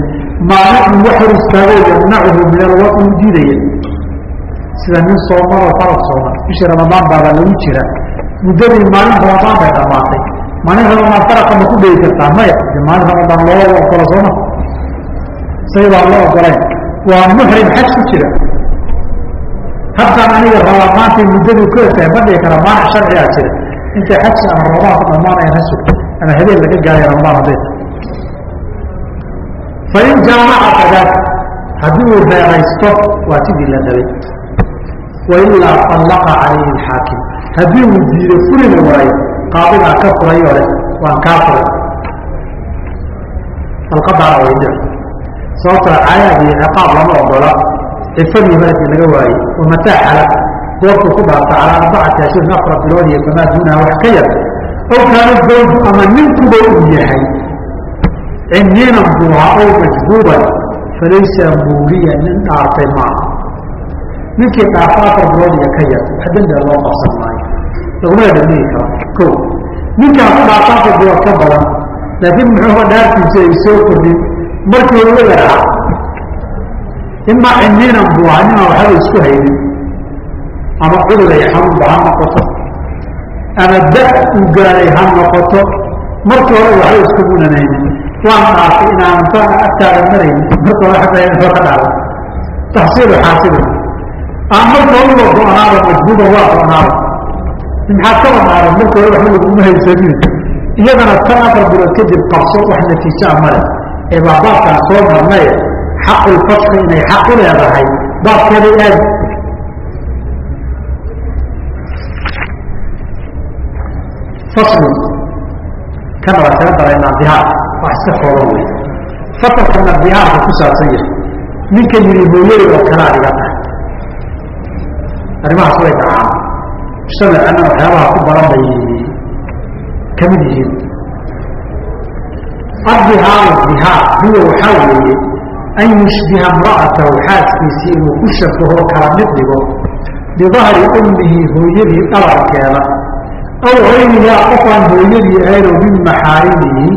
maanicun wax hor istaagoo yamnacuhu min alwaqi u diidaya sida nin soomanoo farad sooman bishii ramadaan baabaa lagu jira muddadii maalin ramadaan bay dhamaatay maalin ramadaan faraqa ma ku dhegi kartaa maya de ramadaan looga ogola sooma say baan loo ogolayn waa muxrim xaj ku jira haddaan aniga rabaa maantay muddaduu ka ogtahay ma dhigi kara maanic sharcigaa jira intay xajka ama ramadaan ku dhamaanayan ha sugto ama habeen laga gaaya ramadaan hadday tahay fain jaamaca kadaak haddii uu reeraysto waa sidii la dabay wailaa allaqa calayhi alxaakim haddii uu diido furina waayo qaadigaa ka furay ole waan kaa furay. Alqadaana way dhici sababtoo caayaad iyo ciqaab lama ogola cifadii markii laga waayey wamataa xala. Goortuu ku dhaarta calaa arbacati ashhurin afar bilood iyo famaa duunaha wax ka yar. Ow kaana zawju ama ninkuba uu yahay. Ciniinan buuha ow majbuuban falaysa muuliya nin dhaartay maaha. Ninkii dhaafa afar bilood iyo ka yar wax dembiga loo qabsan maayo laguma dhadhigi karo ko ninkaan ku dhaafa afar bilood ka badan laakiin muxuuha dhaartiisa ay soo kordhin markii hore yaraa imaa ciniinan buu ahaa ninaan waxba isku haynin ama cudur ay xanuunba ha noqoto ama da uu gaaray ha noqoto markii hore waxba iskumunanaynin waan dhaafay inaan intaan agtaada maraynin marka hore xataa ka dhaala taxsiilu xaasilin aan marka horeba go-naada majbuuba waa go-naada maxaad ka banaaran marka hore waxba laguma haysanin iyadana tan afar bilood kadib qabso wax natiijaa male. Ee baa baabkaan soo marnaye xaqulfaski inay xaq u leedahay baabkeeda aadi faslu. Kana waa kaga daraynaa dihaarka wax iska kooban wey fasalkana dihaarka ku saabsan yahay. Ninka yidhi hooyada oo kalaa iga tahay. Arrimahaas way dhacaan mujtamacana waxyaabaha ku badan bay ka mid yihiin adihaaru dihaar huwa waxaa weeye an yushbiha imra'atahu xaaskiisii inuu ku shabaho kala mid dhigo bidahri ummihi hooyadii dhabarkeeda aw hayrihaa qofaan hooyadii ahayno min maxaarimihi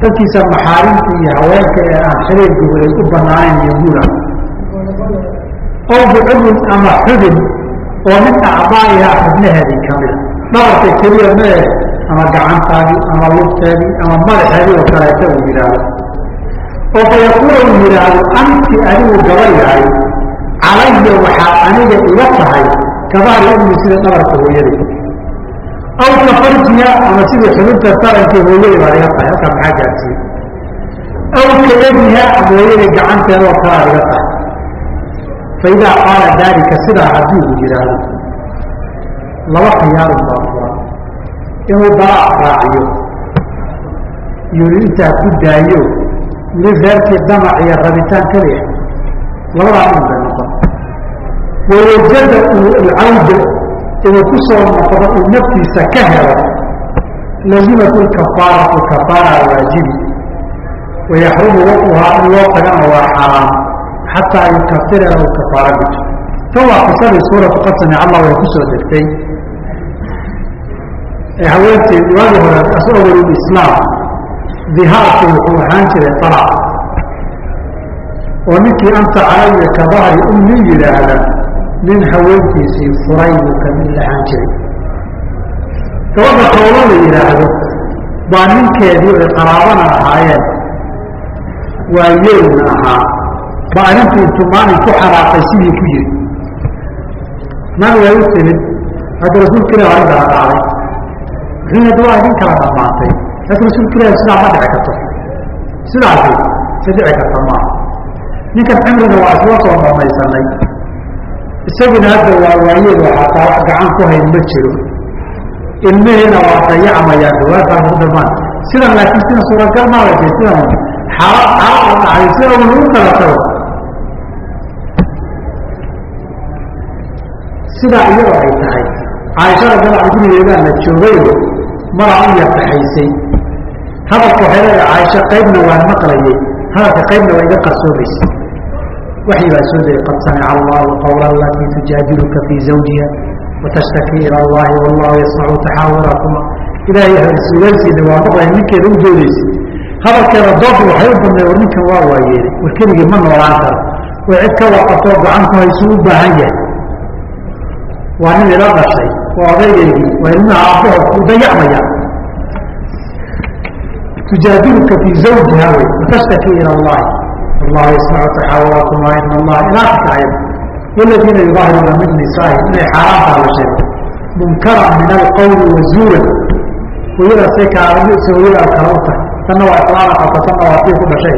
dadkiisa maxaarimta iyo haweenka ee aan xiriir gobolay u banaanayn iyo aw bicudun ama xubin oo min acdaa'ihaa xubnaheedii kamida dhabarka keliya mee ama gacantaadii ama lugteedii ama madaxeedii oo kaleeta uu yidhaahdo oo fa yaquula uu yidhaahdo anti adigu gaba yahay calaya waxaa aniga iga tahay gabahri ummi sida dhabarka hooyadii aw ka ama sidii xubinta tarankii hooyadii baa iga tahay halkaa maxaa gaarsiiye aw ka yadiha ama gacanteeda oo kalaa iga tahay fa idaa qaala daalika sidaa haddii uu yidhaahdo laba khiyaarun baa furan inuu dalaaq raaciyo yuri intaa ku daayo wili reerkii damac iyo rabitaan keliya labadaa in bay noqon wawajada uu alcawda inuu ku soo noqdo uu naftiisa ka helo lazimatu lkafaaratu kafaara waajibi wayaxrumu waquhaa in loo tagana waa xaaraam xataa yukafira uu kafaara guto tan waa qisadii suuratu qad samic allah way ku soo degtay ee haweenteed waagii hore asawal islaam dihaarku wuxuu ahaan jiray alaq oo ninkii anta calaya ka dahri ummi yidhaahda nin haweenkiisii furay buu ka mid ahaan jiray gabadha kawlo la yidhaahdo baa ninkeedii ay qaraabana ahaayeen waa yeelna ahaa ba arrintii intuu maalin ku xanaaqay sidii ku yiri. Nabi way u timid hadda rasuulka ilah arrintaa dhacday wuxuu yidhi waa idin kala dhamaatay laakiin rasuulka ilahi sidaa ma dhici karto sidaasi si dhici karta maaha ninkan cimrina waa isla soo dhamaysanay isaguna hadda waa waayeel waxaa wax gacan ku hayn ma jiro. Ilmihiina waa dayacmayaan dawaataas ku dhamaan sidan laakiin sida suuragal maala jee sidan xaalad xaalad la dhacday sida un lagu kala tago sidaa iyadoo ay tahay. Caaishada gadaca gurigeedaa la joogayo u yartaxaysay hadalka waxay caaisha qaybna waan maqlayay hadalka qaybna waa iga qarsoomaysa. Waxyi baa soo degay qad samica allahu qawla alatii tujaadiluka fii zawjiha watashtaki ila allahi wallahu yasmacu taxaawurakuma ilaahay iswadaansiina waa maqlay ninkeeda u doodaysa hadalkeeda dooda waxay u badnay war ninkan waa waayeelay war keligii ma noolaan karo way cid ka waqatoo gacan ku haysuu u baahan yahay waa nin ila dhashay waa odaygeygii waa ilmaha aabbahood u dayacmaya tujaadiluka fii zawjiha wey watashtaki ila allahi wallahu yasmacu taxaawurakuma ina allaha ilaaka ayad waladiina yudaahiruna min nisaa'ihim inay xaaraantaa la sheego munkaran min alqawli wazuuran hooyadaasay kaalasa hooyadaa kala u tahay tanna waa islaana qabta tanna waa tii ku dhashay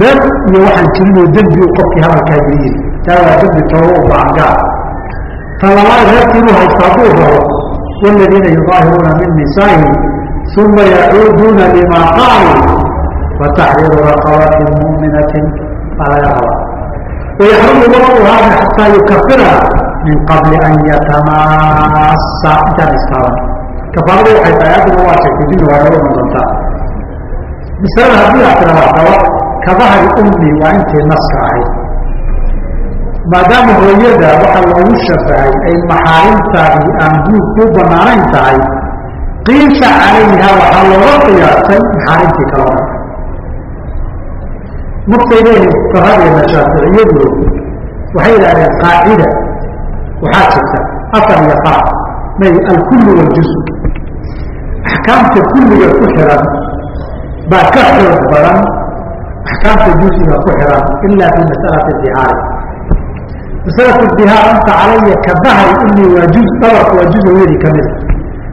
been iyo waxaan jirinoo dembi u qofkii hadalkaa yiri taa waa dembi tooba u baahan gaar talabaad reerkii inuu haysto hadduu rabo waladiina yudaahiruuna min nisaa'ihim uma yacuuduuna lima qaaluu fataxriiru raqabatin mu'minatin baa wayaxrumu waquhaa xataa yukafira min qabli an yatamaasa intaan istaaban kafaaradu waxay tahay adduna waa sheegtay dib waa iman doontaa masalada haddii aad tiradaa qaba ka ummi waa intii naska ahayd maadaama hooyada waxa loogu shabahay ay maxaarimtaadii aan guud ku banaanayn tahay qiisa calayha waxaa looga qiyaasay maxaarimtii kala hor markay leeyihiin fuqahadeena shaaficiyadu waxay yidhahdeen qaacida waxaa jirta asal iyo qaar may alkullu waljuz axkaamta kulliga ku xiran baa ka xoog badan axkaamta juziga ku xiran ila fi masalati dihaari masalatu dihaar anta calaya ka dahay inii waa juz dhabarka waa juz hooyadii kamida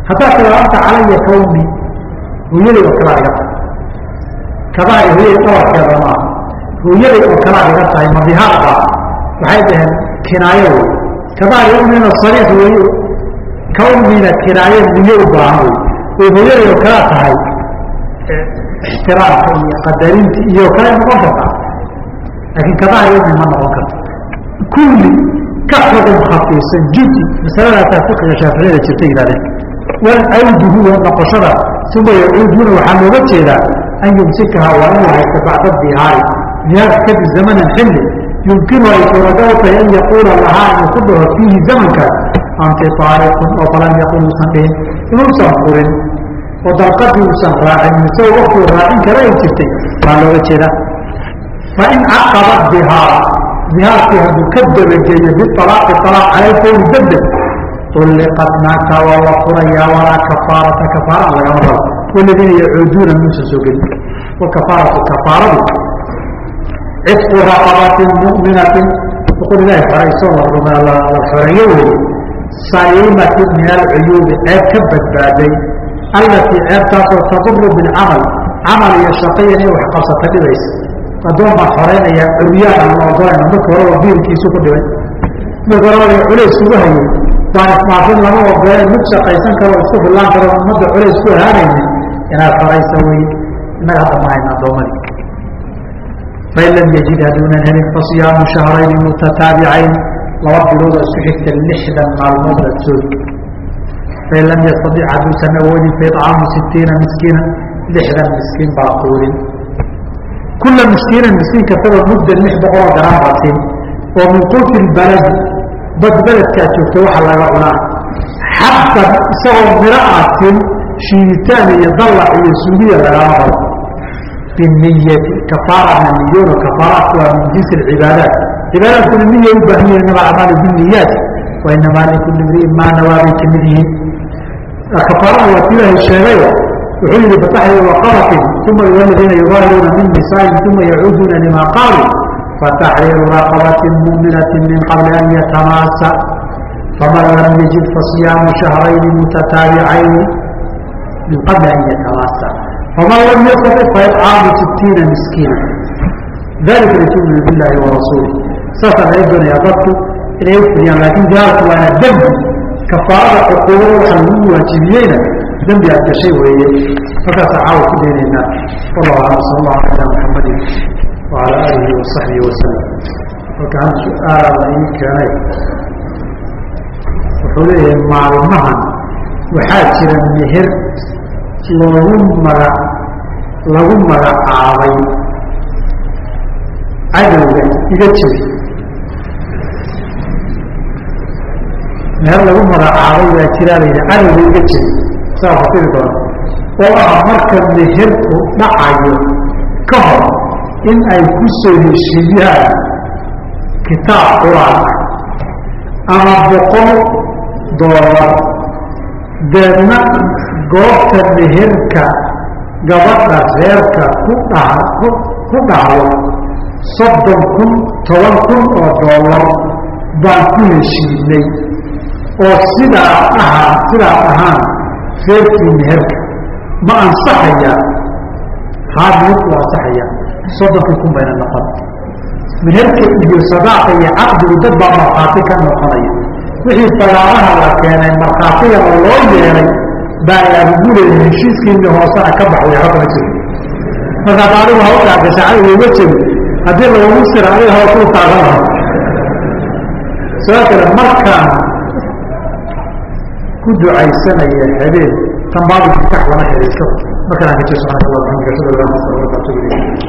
haddaad tira anta calaya kawni hooyaday oo kalaa iga tahay kadahay hooyaday dhabarkeeda maaha hooyaday oo kalaa iga tahay ma dihaar baa waxay dhaheen kinaayo wey kadahay umina sariix wey kawnina kinaayo niyo u baahan wey way hooyaday oo kalaa tahay ixtiraamka iyo qadarinta iyo kale noqon kartaa laakiin kadahay umi ma noqon karto kulli ka xukun khafiisan juzi masaladaasaa fiqiga shaaficiyada jirta yihahdeen walcawdu huwa noqoshada uma yacuuduna waxaa looga jeedaa an yumsikaha waa inuu haysto bacda dihaari dihaarka kadib zamanan xilli yumkinu ay suuragal tahay an yaquula lahaa inuu ku dhaho fiihi zamankaas anti taariqun oo falam yaqul uusan dhihin inuusan furin oo dalqadii uusan raacin misagoo waktuu raacin kara ay jirtay baa looga jeedaa fain caqaba dihaara dihaarkii hadduu ka dabageeyo bialaaqi alaaq cala fawri degdeg ulliqat naagta waa la furayaa walaa kafaarata kafaara lagama rabo waladiina yacuuduuna muusan soo gelin wakafaaratu kafaaradu cidqu raqabatin mu'minatin boqol ilaahi xoraysoo la xoreeyo weeye saliimatin min alcuyuubi ceeb ka badbaaday allatii ceebtaasoo taduru bilcamal camal iyo shaqaya inay wax qabsata dhibaysa addoon baan xoreynayaa curyaan aan la ogolayna marka horeba biilkiisu ku dhibay. Marka horeba culays ugu hayay. Baan lama ogoleen mid shaqaysan karo isku fillaan karo ummadda culays ku ahaanaynin inaad xoraysa wey innaga hadda mahayna addoomadii fain lam yajid hadduunan helin fasiyaamu shahrayni mutataabicayn laba bilood oo isku xigta lixdan maalmood baad soogi fain lam yastadic hadduusan awoodin faicaamu sitiina miskiina lixdan miskiin baa quudin kula miskiinan miskiin kastaba mudda lix boqoloo garaan baad siin oo min quuti lbaladi bad beledkaad joogto waxa laga cunaa xabban isagoo miro aad siin shiiditaan iyo dallac iyo suugiya lagama rabo biniyati kafaarana niyoono kafaaraadku waa min jinsi alcibaadaat cibaadaadkuna niya u baahan yihiin inama acmaalu biniyaat wa likulli imri'in maa nawaa bay yihiin kafaarada waa ilaahay sheegayo wuxuu yihi bataxriiru raqabatin uma waladiina yubaahiruuna min nisaa'ihim uma yacuuduuna lima qaaluu فتحرير رقبة مؤمنة من قبل أن يتماسا فمن لم يجد فصيام شهرين متتابعين من قبل أن يتماسا ومن لم يستطع فإطعام ستين مسكينا ذلك لتؤمن بالله ورسوله ساسا أيضا يضبط إلى يفريا لكن جاءت وانا الدم كفارة dambi aad gashay weeye. Markaasaan caawa ku daynaynaa. Wallahu aclam sal allahu ala muxamadin wacala alihi wasaxbihi wasalam marka han su'aala iin keenay wuxuu leeyahay maalmahan waxaa jira meher loogu maga lagu magacaabay cadowga iga jiri meher lagu magacaabay baa jiraa la yidhi cadowga iga jiri saa fasiri doona. Oo ah marka meherku dhacayo ka hor in ay ku soo heshiiyaan kitaab qur'aan ama boqol doolar deedna goobta meherka gabadha reerka ku dha ku dhacdo soddon kun toban kun oo doolar baan ku heshiinay oo sidaa ahaa sidaa ahaan reerkii meherka ma ansaxayaa haa meherku ansaxaya. Soddonkii kun bayna noqon. Meherka iyo sadaaqa iyo caqdigu dad baa markhaati ka noqonaya. Wixii fagaaraha la keenay markhaatigana loo yeelay baa laagugu heshiiskiina hoosena ka baxday xogma jiro markaas adigu hawshaa gashaacay uga jegi haddii lagugu sira adiga hawa kuu taagan laha kale markaan ku ducaysanaya habeen tan baabu nikax lama xiriirto markaan ka ilayk